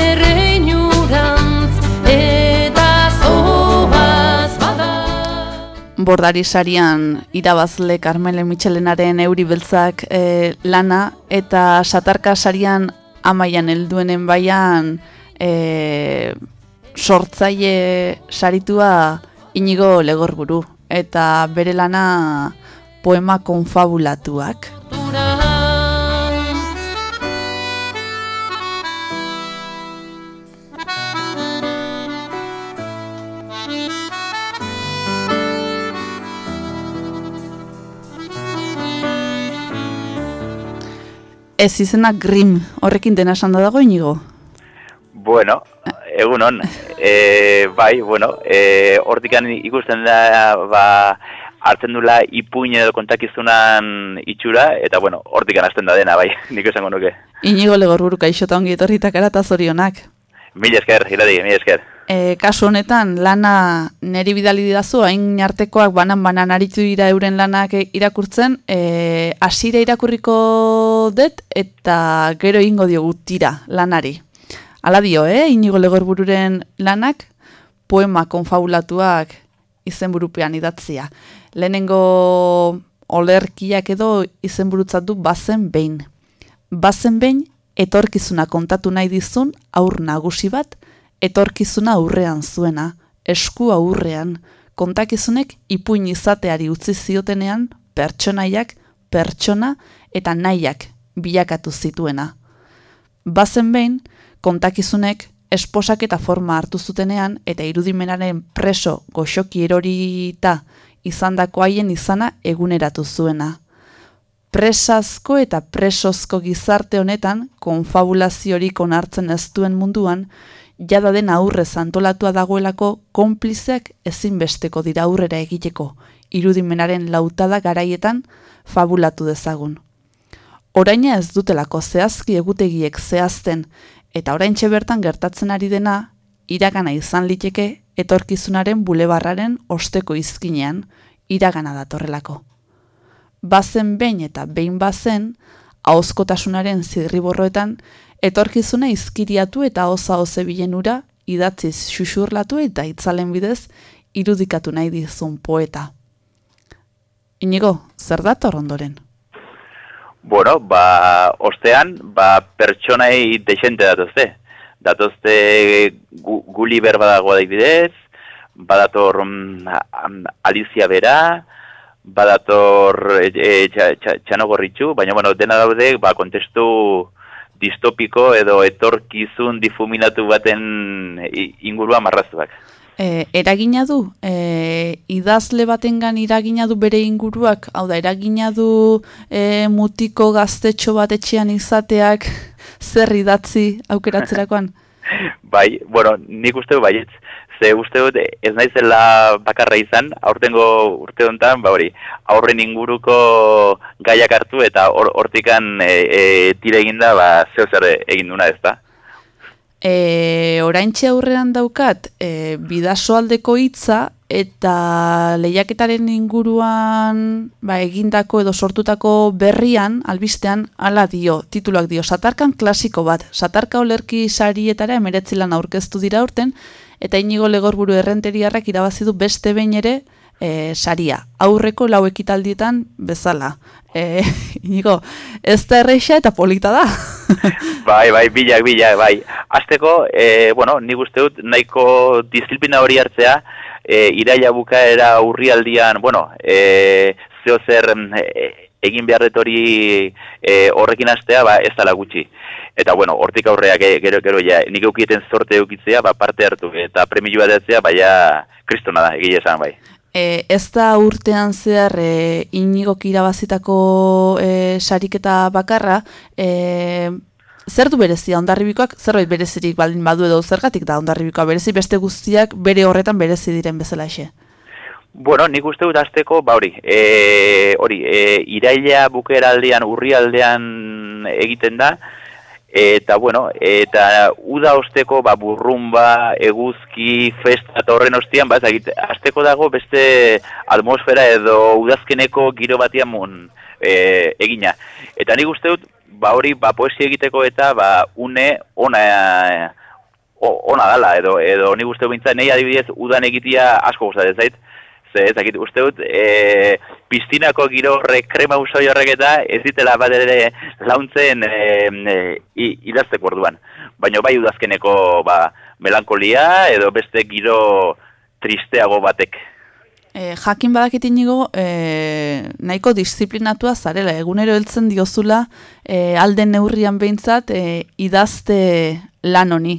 erreinurantz, eta zoaz bada. Bordari sarian irabazle Carmele Michelenaren euri beltzak e, lana eta satarka sarian amaian helduenen baian e, sortzaile saritua inigo legorburu eta bere lana poema konfabulatuak. Ez izena Grim, horrekin dena esan da dago inigo. Bueno, egunon, e, bai, bueno, e, hortikan ikusten da, ba, hartzen dula ipuin edo kontakizunan itxura, eta bueno, hortikan hasten da dena, bai, nik esango nuke. Inigo legorburu kaixota ongi etorritak ara eta zorionak. Mil esker, iradi, mil esker. E, kasu honetan, lana neri bidali didazu, hain artekoak banan-banan aritu dira euren lanak irakurtzen, e, asire irakurriko dut eta gero ingo diogu tira lanari. Hala dio, eh? inigo legorbururen lanak, poema konfabulatuak izenburupean idatzia. Lehenengo olerkiak edo izenburutzat du bazen behin. Bazen behin, etorkizuna kontatu nahi dizun aur nagusi bat, etorkizuna aurrean zuena, esku aurrean, kontakizunek ipuin izateari utzi ziotenean, pertsonaiak, pertsona eta nahiak bilakatu zituena. Bazen behin, kontakizunek esposak eta forma hartu zutenean eta irudimenaren preso goxoki erorita izandako haien izana eguneratu zuena. Presazko eta presozko gizarte honetan, konfabulaziorik onartzen ez duen munduan, jada den aurre antolatua dagoelako konplizeak ezinbesteko dira aurrera egiteko, irudimenaren lautada garaietan fabulatu dezagun. Oraina ez dutelako zehazki egutegiek zehazten, eta oraintxe bertan gertatzen ari dena, iragana izan liteke etorkizunaren bulebarraren osteko izkinean, iragana datorrelako. Bazen behin eta behin bazen, ahozkotasunaren zirriborroetan, etorkizuna izkiriatu eta oza oze bilen ura, idatziz xuxurlatu eta itzalen bidez, irudikatu nahi dizun poeta. Inigo, zer dator ondoren? Bueno, ba, ostean, ba, pertsonai desente datozte. Datozte gu, guli berbadagoa daibidez, badator mm, am- Alicia Bera, badator e, e, txa- txa- txanogorritxu, baina bueno, dena daude, ba, kontestu distopiko edo etorkizun difuminatu baten inguruan marraztuak. E, eragina du, e, idazle batengan eragina du bere inguruak, hau da, eragina du e, mutiko gaztetxo bat etxean izateak zer idatzi aukeratzerakoan? Bai, bueno, nik uste baietz. Ze uste dut ez naizela bakarra izan, aurtengo urte honetan, ba hori, aurren inguruko gaiak hartu eta hor hortikan e, e, tira eginda, ba, zeo zer egin duna ez da. E, oraintxe aurrean daukat, e, bidasoaldeko hitza eta lehiaketaren inguruan ba, egindako edo sortutako berrian, albistean, hala dio, tituluak dio, satarkan klasiko bat, satarka olerki sarietara emeretzilan aurkeztu dira urten, eta inigo legorburu errenteriarrak irabazi du beste behin ere e, saria, aurreko lau ekitaldietan bezala. E, inigo, ez da erreixa eta polita da. Bai, bai, bilak, bilak, bai. Azteko, e, bueno, nik uste dut nahiko disiplina hori hartzea, e, iraila bukaera urrialdian, bueno, e, zeo zer e, egin beharret hori e, horrekin hastea, ba, ez dala gutxi. Eta, bueno, hortik aurreak gero, gero, ja, nik eukieten sorte eukitzea, ba, parte hartu, eta premio bat etzea, baina, kristona da, egile esan, bai. E, ez da urtean zehar e, inigok irabazitako e, sariketa bakarra, e, zer du berezia ondarribikoak, zerbait berezirik baldin badu edo zergatik da ondarribikoa berezi, beste guztiak bere horretan berezi diren bezala xe. Bueno, nik uste dut azteko, ba hori, e, hori, e, iraila bukeraldean, urrialdean egiten da, eta bueno, eta uda osteko, ba, burrumba, eguzki, festa eta horren ostian, ba, ezagit, azteko dago beste atmosfera edo udazkeneko giro batian mun e, egina. Eta nik uste dut, ba hori, ba, poesia egiteko eta, ba, une ona, ona dala, edo, edo nik uste dut bintzat, nahi adibidez, udan egitea asko gustatzen zait, ze ez dakit, uste dut, e, piztinako giro horrek, krema usoi horrek eta ez ditela bat ere launtzen e, e, idazteko orduan. baina bai udazkeneko ba, melankolia edo beste giro tristeago batek. E, jakin badakit inigo, e, nahiko disiplinatua zarela, egunero heltzen diozula, e, alden neurrian behintzat, e, idazte lan honi.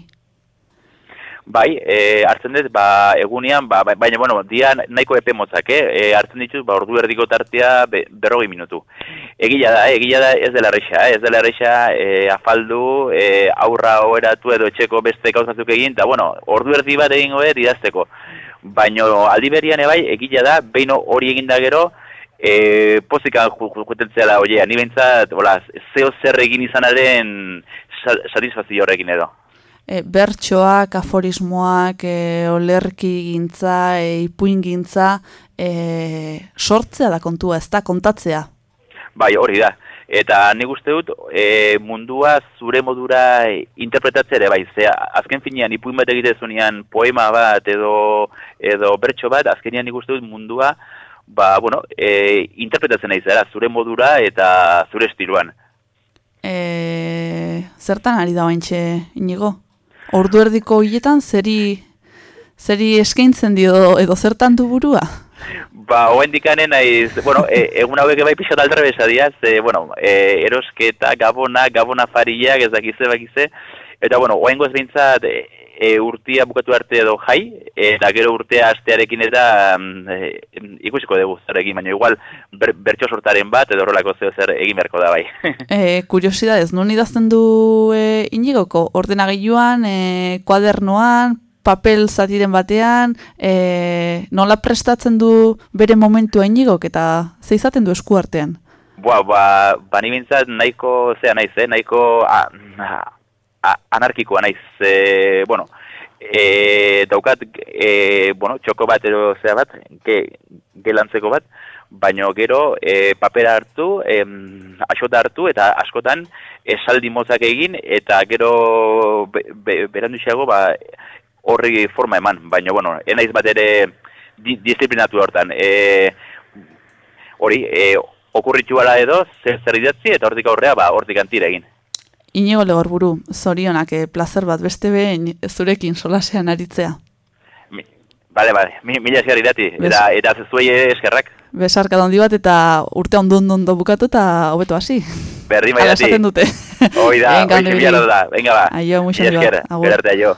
Bai, e, hartzen dut, ba, egunean, ba, ba- baina, bueno, dia nahiko epe motzak, eh? E, hartzen ditut, ba, ordu erdiko tartea be, berrogei minutu. Egila da, eh? egila da ez dela erresa, eh? ez dela erresa e, afaldu, e, aurra oheratu edo etxeko beste gauzatzuk egin, eta, bueno, ordu erdi bat egingo dut idazteko. Baina aldi berian ebai, egila da, behin hori egin da gero, e, pozikan ju, ju, jutentzela, oie, ni behintzat, hola, zeo zer egin izanaren sa, satisfazio horrekin edo. E, bertsoak, aforismoak, e, olerki gintza, e, ipuin gintza, e, sortzea da kontua, ez da, kontatzea. Bai, hori da. Eta nik uste dut, e, mundua zure modura interpretatzea ere, bai, ze azken finean ipuin bat egitezunean poema bat edo edo bertso bat, azkenian nik uste dut mundua, ba, bueno, e, interpretatzen nahi zara, zure modura eta zure estiluan. E, zertan ari da baintxe, inigo? Ordu erdiko hiletan, zeri, zeri eskaintzen dio edo zertan du burua? Ba, hoen dikanen naiz, bueno, e, egun hauek bai pixat aldrebesa dira, ze, bueno, e, erosketa, gabona, gabona fariak, ez dakize, bakize, eta, bueno, hoen goz behintzat, e, e, urtia bukatu arte edo jai, eta gero urtea astearekin eta mm, e, ikusiko dugu zarekin, baina igual ber, bertso sortaren bat edo horrelako zeo zer egin beharko da bai. E, kuriosidadez, non idazten du e, inigoko? Ordenagailuan, e, kuadernoan, papel zatiren batean, e, nola prestatzen du bere momentua inigok eta ze izaten du esku artean? Boa, ba, ba ni bintzat nahiko, zea naiz, eh? nahiko a, a, anarkikoa naiz, e, bueno, e, daukat, e, bueno, txoko bat edo zea bat, ge, gelantzeko bat, baino gero e, papera hartu, em, asota hartu eta askotan esaldi mozak egin eta gero be, be, beranduxeago ba, horri forma eman, baina bueno, enaiz bat ere di, disiplinatu hortan. E, hori, e, okurritu ala edo, zer zer idatzi eta hortik aurrea, ba, hortik antira egin. Inigo legorburu, zorionak, e, plazer bat beste behin zurekin solasean aritzea. Bale, bale, mi, mila esker idati, eta, eta zezuei eskerrak. Besarka handi bat eta urte ondo ondo bukatu eta hobeto hasi. Hala mailati. esaten dute. Hoi da, Venga, hoi da, venga ba. Aio, handi bat, agur. gero arte, aio.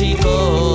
Irentsiko du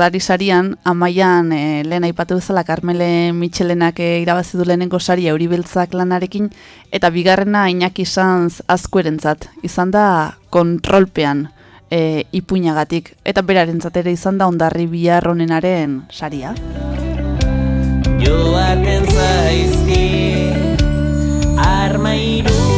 Bordari sarian, amaian e, lehen aipatu bezala Carmele Michelenak e, irabazi du lehenengo saria Euribiltzak lanarekin, eta bigarrena Iñaki Sanz azkuerentzat. Izan da kontrolpean e, ipuinagatik, eta berarentzat ere izan da ondarri bihar honenaren saria. Joaten zaizki Armairuari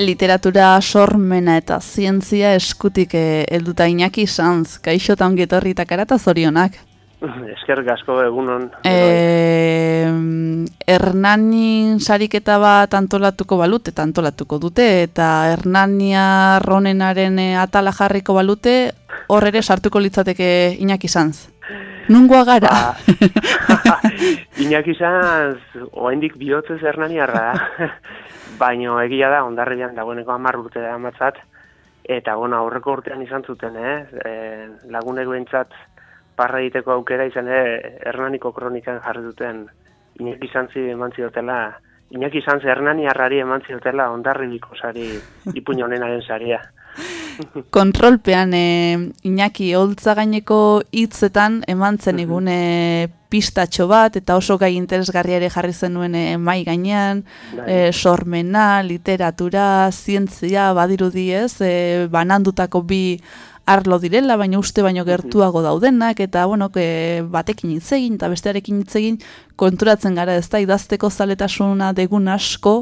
Literatura sormena eta zientzia eskutik eh, helduta Iñaki Sanz, kaixo eta ongi etorri eta karata zorionak. Eskerrik asko egunon. E, Hernanin sariketa bat antolatuko balute, eta antolatuko dute, eta Hernania ronenaren eh, atala jarriko balute, hor ere sartuko litzateke Iñaki Sanz. Nungoa gara? Iñaki Sanz, oaindik bihotzez Hernaniarra da. Baino egia da, ondarrian dagoeneko hamar urte da matzat, eta bueno, aurreko urtean izan zuten, eh? E, lagunek behintzat parra egiteko aukera izan ere Hernaniko kronikan jarri duten Iñaki Santzi eman ziotela, Iñaki Santzi Hernaniarrari eman ziotela ondarribiko sari ipuin honenaren saria. Kontrolpean e, Iñaki holtza gaineko hitzetan eman zen igun e, pistatxo bat eta oso gai interesgarria ere jarri zenuen e, mai gainean, e, sormena, literatura, zientzia, badirudi ez, e, banandutako bi arlo direla, baina uste baino gertuago daudenak, eta bueno, ke, batekin hitz egin eta bestearekin hitz egin konturatzen gara ez da idazteko zaletasuna degun asko,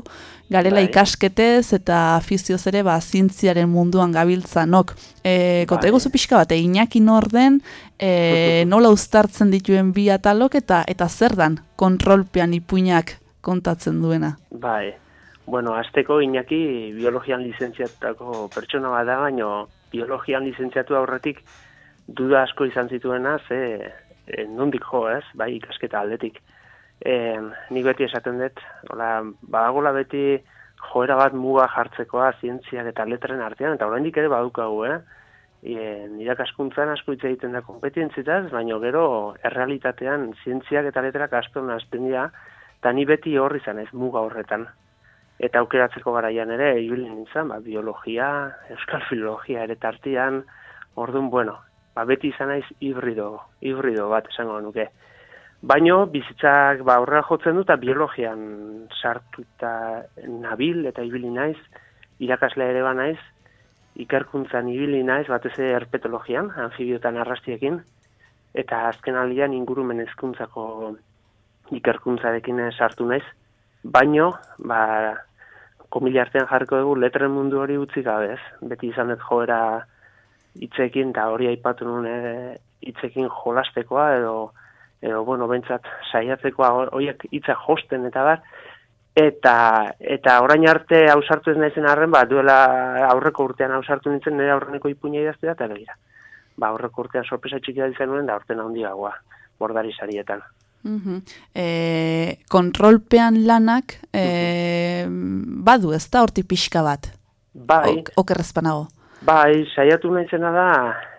garela Bai. ikasketez eta afizioz ere ba, zientziaren munduan gabiltzanok. E, konta Bai. eguzu pixka bat, e, Iñaki norden, e, nola uztartzen dituen bi atalok eta eta zer dan kontrolpean ipuinak kontatzen duena. Bai, bueno, azteko Iñaki biologian lizentziatutako pertsona bat da, baino biologian lizentziatu aurretik duda asko izan zituena, ze e, nondik jo, ez, bai ikasketa aldetik. E, nik beti esaten dut, hola, badagola beti joera bat muga jartzekoa zientziak eta letren artean, eta oraindik ere badukagu, eh? E, irakaskuntzan asko hitz egiten da kompetentzietaz, baino gero errealitatean zientziak eta letrak asko nazten dira, eta ni beti hor izan ez muga horretan. Eta aukeratzeko garaian ere, ibili nintzen, ba, biologia, euskal filologia ere tartian, orduan, bueno, ba, beti izan naiz hibrido, hibrido bat esango nuke. Baino, bizitzak ba, aurrera jotzen du, eta biologian sartuta nabil eta ibili naiz, irakasle ere ba naiz, ikerkuntzan ibili naiz, batez ere herpetologian, anfibiotan arrastiekin, eta azken aldian ingurumen hezkuntzako ikerkuntzarekin sartu naiz, baino, ba, komila artean jarriko dugu letren mundu hori utzi gabe, ez? Beti izan dut joera hitzekin, eta hori aipatu nuen eh, hitzekin jolastekoa, edo, edo bueno, bentsat saiatzekoa horiek hitza josten eta bar, eta eta orain arte ausartu ez naizen arren, ba, duela aurreko urtean ausartu nintzen nire aurreneko ipuina idaztea, eta begira. Ba, aurreko urtean sorpresa txiki da izan nuen, da aurten handiagoa, bordari sarietan. Mhm. E, kontrolpean lanak e, badu ez da horti pixka bat, Bai, ok, okerrezpanago. Bai, saiatu naizena da,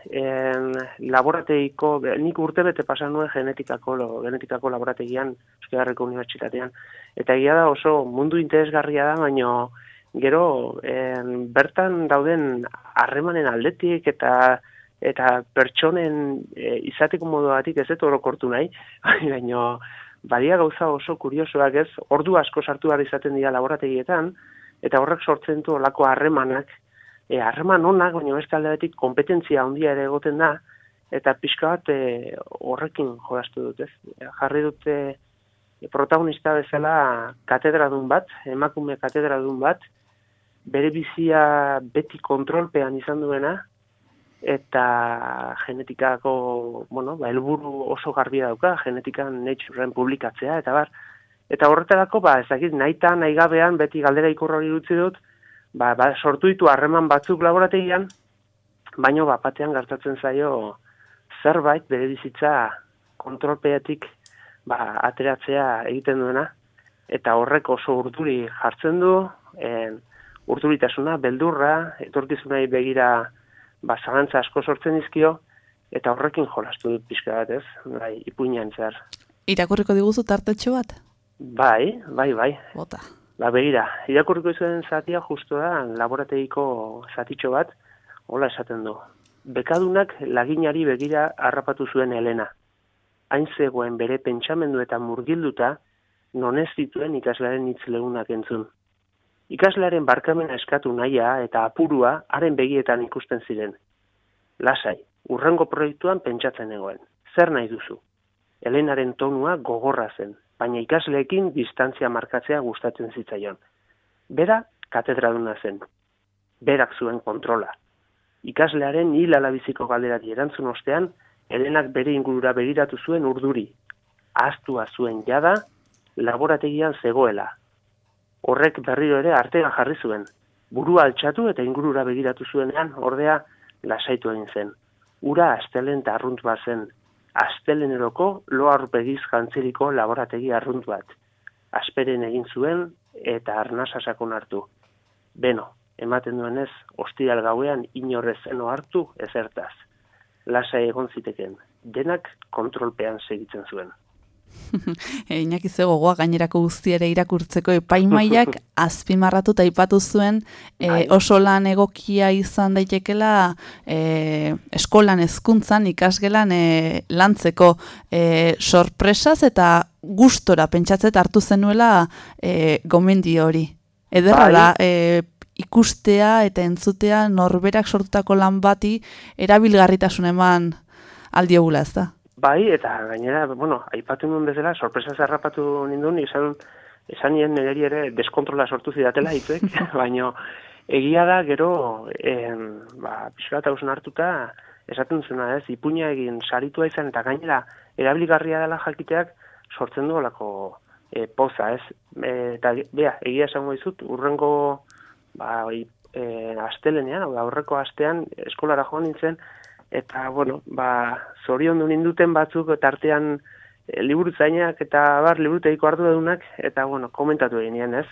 en, laborategiko, nik urte bete pasan nuen genetikako, lo, genetikako laborategian, Euskal Unibertsitatean, eta egia da oso mundu interesgarria da, baino gero en, bertan dauden harremanen aldetik eta eta pertsonen e, izateko moduatik ez dut orokortu nahi, baino badia gauza oso kuriosoak ez, ordu asko sartu behar izaten dira laborategietan, eta horrek sortzen du olako harremanak, harreman onak, baina beste aldetik kompetentzia handia ere egoten da, eta pixka bat e, horrekin jolastu dut, ez? Jarri dute e, protagonista bezala katedradun bat, emakume katedradun bat, bere bizia beti kontrolpean izan duena, eta genetikako, bueno, ba, helburu oso garbia dauka, genetikan naturen publikatzea, eta bar, eta horretarako, ba, ez dakit, nahi gabean, beti galdera ikurra hori utzi dut, ba, ba, sortu ditu harreman batzuk laborategian, baino bat batean gertatzen zaio zerbait bere bizitza kontrolpeatik ba, ateratzea egiten duena, eta horrek oso urduri jartzen du, en, urduritasuna, beldurra, etorkizunai begira ba, zalantza asko sortzen dizkio, eta horrekin jolastu dut pixka bat, ez? Bai, ipuinan zer. Irakurriko diguzu tartetxo bat? Bai, bai, bai. Bota. Ba, begira, irakurriko zuen zatia justu da, laborategiko zatitxo bat, hola esaten du. Bekadunak laginari begira harrapatu zuen Helena. Hain zegoen bere pentsamendu eta murgilduta, non ez dituen ikaslearen hitz lehunak entzun. Ikaslearen barkamena eskatu nahia eta apurua haren begietan ikusten ziren. Lasai, urrengo proiektuan pentsatzen egoen. Zer nahi duzu? Helenaren tonua gogorra zen, baina ikasleekin distantzia markatzea gustatzen zitzaion. Bera, katedraduna zen. Berak zuen kontrola. Ikaslearen hil alabiziko galderari erantzun ostean, Helenak bere ingurura begiratu zuen urduri. Ahaztua zuen jada, laborategian zegoela. Horrek berriro ere artega jarri zuen. Burua altxatu eta ingurura begiratu zuenean, ordea, lasaitu egin zen. Ura astelen eta arrunt bat zen. Asteleneroko lo arpegiz jantziriko laborategi arrunt bat. Asperen egin zuen eta arnasa sakon hartu. Beno, ematen duenez, ostiral gauean inorrez zeno hartu ezertaz. Lasai egon ziteken, denak kontrolpean segitzen zuen. E, Iñaki ze gogoa gainerako guzti ere irakurtzeko epaimaiak azpimarratu eta aipatu zuen e, oso lan egokia izan daitekela e, eskolan hezkuntzan ikasgelan e, lantzeko e, sorpresaz eta gustora pentsatzet hartu zenuela e, gomendio hori. Ederra Bai. da e, ikustea eta entzutea norberak sortutako lan bati erabilgarritasun eman aldiogula ez da. Bai, eta gainera, bueno, aipatu nuen bezala, sorpresa zerrapatu nindun, izan, esan nien niri ere deskontrola sortu zidatela hitzuek, baino egia da gero, en, ba, pixka eta hartuta, esaten zuena ez, ipuña egin saritua izan, eta gainera, erabilgarria dela jakiteak, sortzen du olako e, poza, ez? E, eta, bea, egia esango dizut, urrengo, ba, e, astelenean, aurreko astean, eskolara joan nintzen, eta, bueno, ba, zorion du ninduten batzuk, eta artean e, liburutzainak eta bar, liburutegiko arduradunak, eta, bueno, komentatu egin ez?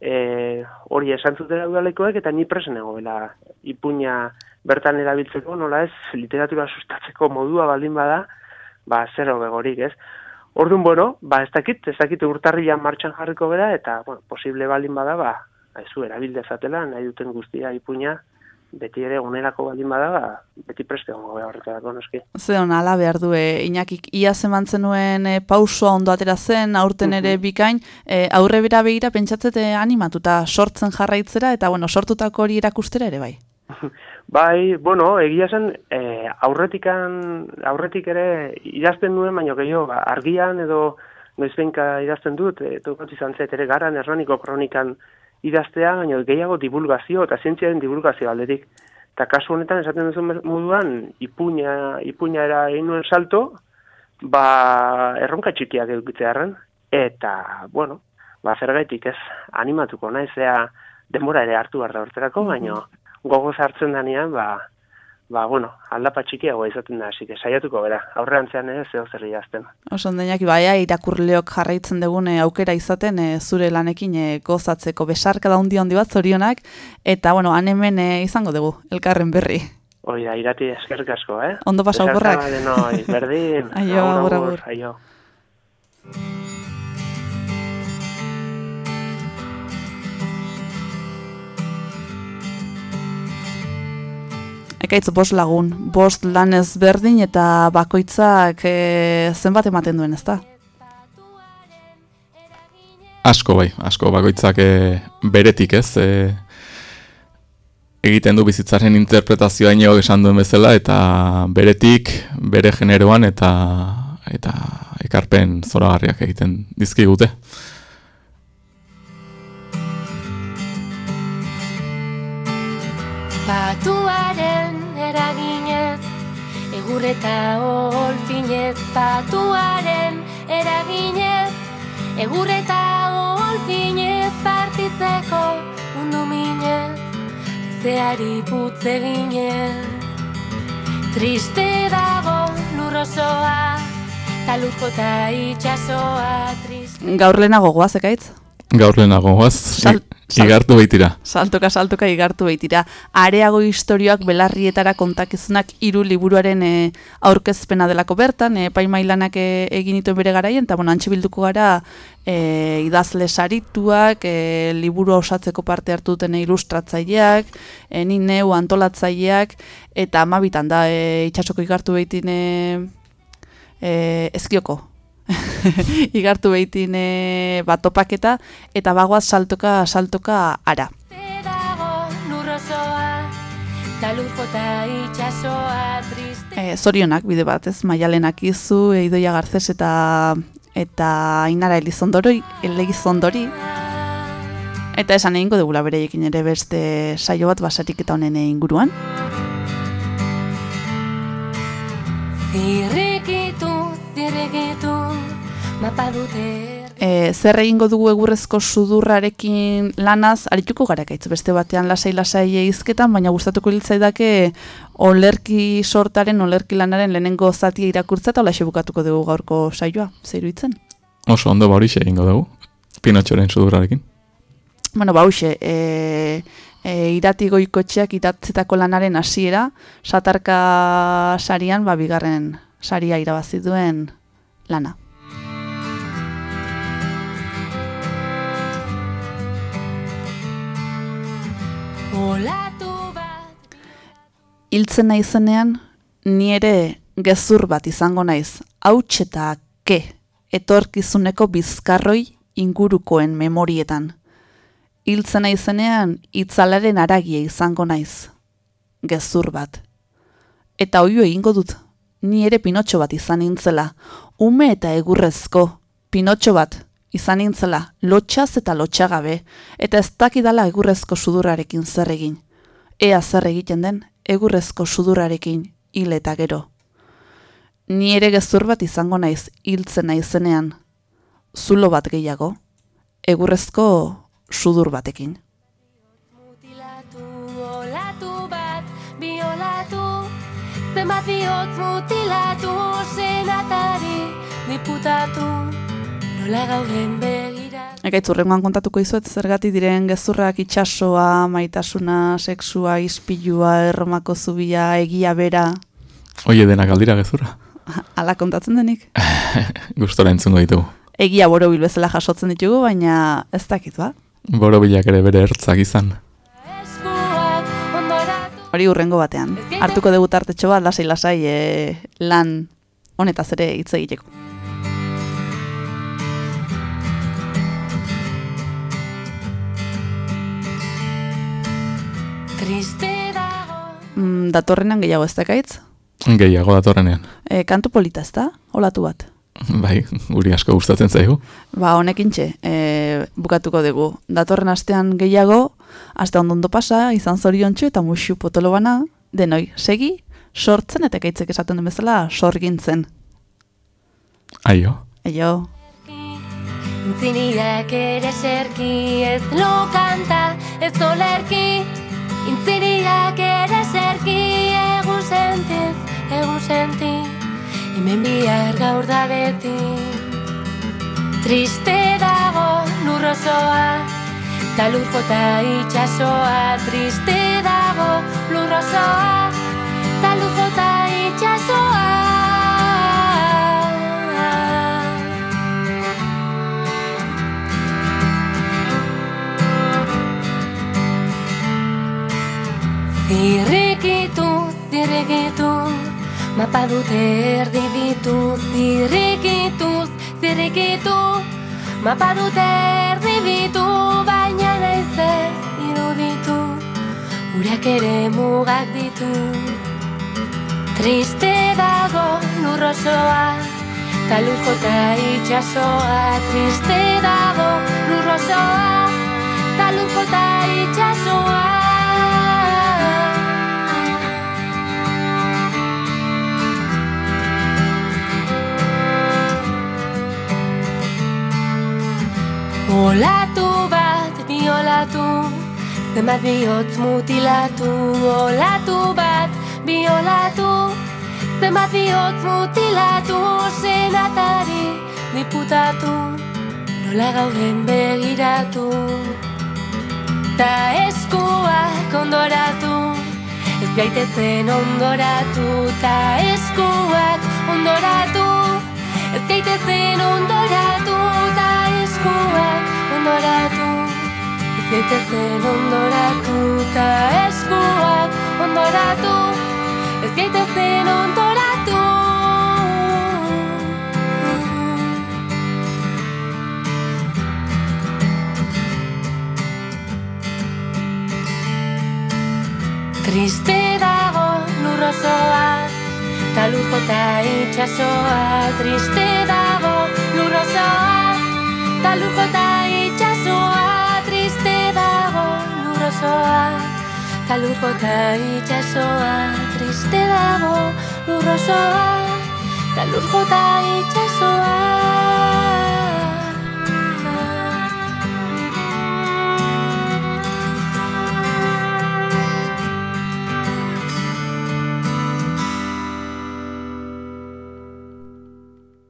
E, hori esan zutela udalekoek, eta ni presen egoela ipuña bertan erabiltzeko, nola ez, literatura sustatzeko modua baldin bada, ba, zer hobegorik, ez? Orduan, bueno, ba, ez dakit, ez dakit urtarrilan martxan jarriko bera, eta, bueno, posible baldin bada, ba, ez erabil dezatela, nahi duten guztia ipuña, beti ere onerako baldin bada, ba, beti preste hongo behar horretarako, noski. Ze hon ala behar du, e, Iñakik, ia zeman zenuen e, pausua ondo atera zen, aurten ere bikain, e, aurre bera begira pentsatzete animatuta sortzen jarraitzera, eta bueno, sortutako hori erakustera ere bai. Bai, bueno, egia zen, e, aurretikan, aurretik ere idazten nuen, baino gehiago, ba, argian edo noizbenka idazten dut, e, izan zait ere garan erraniko kronikan idaztea, baino gehiago divulgazio eta zientziaren divulgazio alderik. Eta kasu honetan esaten duzun moduan, ipuña, ipuñaera egin nuen salto, ba, erronka txikiak edukitzearen, eta, bueno, ba, zergaitik ez, animatuko naiz, ea denbora ere hartu behar da horterako, baino, gogoz hartzen danean, ba, ba, bueno, aldapa txikiagoa izaten da, que saiatuko bera, aurreantzean ere zeo zer idazten. Oso ondo Iñaki, baia irakurleok jarraitzen dugune aukera izaten e, zure lanekin e, gozatzeko besarka da hundi handi bat zorionak, eta bueno, han hemen e, izango dugu, elkarren berri. Hoi da, irati eskerrik asko, eh? Ondo pasa oporrak. Besarkada denoi, berdin. Aio, agur, agur. Aio. Ekaitz bost lagun, bost lan ezberdin eta bakoitzak e, zenbat ematen duen, ezta? Asko bai, asko bakoitzak e, beretik ez, e, egiten du bizitzaren interpretazioa inigo esan duen bezala, eta beretik, bere generoan eta eta ekarpen zoragarriak egiten dizkigute. Eta olfinez, patuaren eraginez, egur eta olfinez partitzeko mundu minez, zeari putz eginez. Triste dago lurrosoa, ta lurko eta itxasoa, triste. Gaur lehenago goaz, ekaitz? Gaur lehenago, Sal- i- igartu baitira. Saltoka, saltoka igartu baitira. Areago historioak belarrietara kontakizunak hiru liburuaren e, aurkezpena delako bertan, e, paimailanak e, egin dituen bere garaien, eta bueno, antxe bilduko gara e, idazle sarituak, e, liburu osatzeko parte hartu duten ilustratzaileak, e, ni neu antolatzaileak, eta amabitan da e, itxasoko igartu baitin e, e, ezkioko, igartu behitin e, bat topaketa, eta bagoaz saltoka, saltoka ara. E, zorionak bide bat, ez, maialenak izu, e, Idoia Garzes eta eta Ainara Elizondori, Elizondori. Eta esan egingo dugula bereiekin ere beste saio bat basarik eta honen inguruan. Zirrikitu, mapa dute E, zer egingo dugu egurrezko sudurrarekin lanaz, arituko garakaitz beste batean lasai-lasai izketan, baina gustatuko hiltzaidake olerki sortaren, olerki lanaren lehenengo zatia irakurtza eta olaxe bukatuko dugu gaurko saioa, zeiru itzen. Oso ondo ba horixe egingo dugu, pinotxoren sudurrarekin. Bueno, ba, hauxe, e, e, irati goikotxeak iratzetako lanaren hasiera, satarka sarian, ba, bigarren saria irabazi duen lana. Hiltzen naizenean, ni ere gezur bat izango naiz, hauts eta ke, etorkizuneko bizkarroi ingurukoen memorietan. Hiltzen naizenean, itzalaren aragia izango naiz, gezur bat. Eta oio egingo dut, ni ere pinotxo bat izan nintzela, ume eta egurrezko, pinotxo bat izan nintzela, lotxaz eta lotxagabe, eta ez dakidala egurrezko sudurrarekin zer egin. Ea zer egiten den, egurrezko sudurrarekin hil eta gero. Ni ere gezur bat izango naiz hiltzen naizenean, zulo bat gehiago, egurrezko sudur batekin. mutilatu, olatu bat, biolatu, zenbat bihotz mutilatu, senatari, diputatu, nola gauden begira. Ekaitz urrengoan kontatuko izuet, zergatik diren gezurrak itxasoa, maitasuna, sexua, ispilua, erromako zubia, egia bera, Oie denak aldira gezurra. ala kontatzen denik. Gustora entzungo ditugu. Egia borobil bezala jasotzen ditugu, baina ez dakit ba. Borobilak ere bere ertzak izan. Hori urrengo batean. Hartuko dugu tartetxo bat, lasai-lasai e, lan honetaz ere hitz egiteko. Mm, datorrenan gehiago ez dakaitz? Gehiago datorrenean. E, kantu polita ez da? Olatu bat. Bai, guri asko gustatzen zaigu. Ba, honekin txe, e, bukatuko dugu. Datorren astean gehiago, aste ondo pasa, izan zorion eta musu potolo bana, denoi, segi, sortzen eta ekaitzek esaten den bezala, sorgintzen. Aio. Eio. intziniak ere serki, ez lo kanta, ez olerki, intziniak ere serki, egun sentiz, egun senti, hemen bihar gaur da beti. Triste dago lurrosoa, ta lur jota itxasoa, triste dago lurrosoa, ta lur Zirrikitu, zirrikitu, mapa dute erdi bitu, zirrikitu, zirrikitu, mapa dute erdi bitu, baina naiz ez iruditu, urak ere mugak ditu. Triste dago lurrosoa, ta lur jota itxasoa, triste dago lurrosoa, ta lur jota itxasoa. Olatu bat biolatu, zenbat bihotz mutilatu. Olatu bat biolatu, zenbat bihotz mutilatu. Senatari diputatu, nola gauden begiratu. Ta eskuak ondoratu, ez gaitezen ondoratu. Ta eskuak ondoratu, ez gaitezen ondoratu. Ta eskuak ondoratu, ez gaitezen ondoratu. Ta eskuak ondoratu, ez gaitezen ondoratu. Triste dago lurrosoa, ta lur jota itxasoa. Triste dago Ta lurko ta itxasua triste dago lurrosoa Ta lurko ta itxasua triste dago lurrosoa Ta ta itxasua.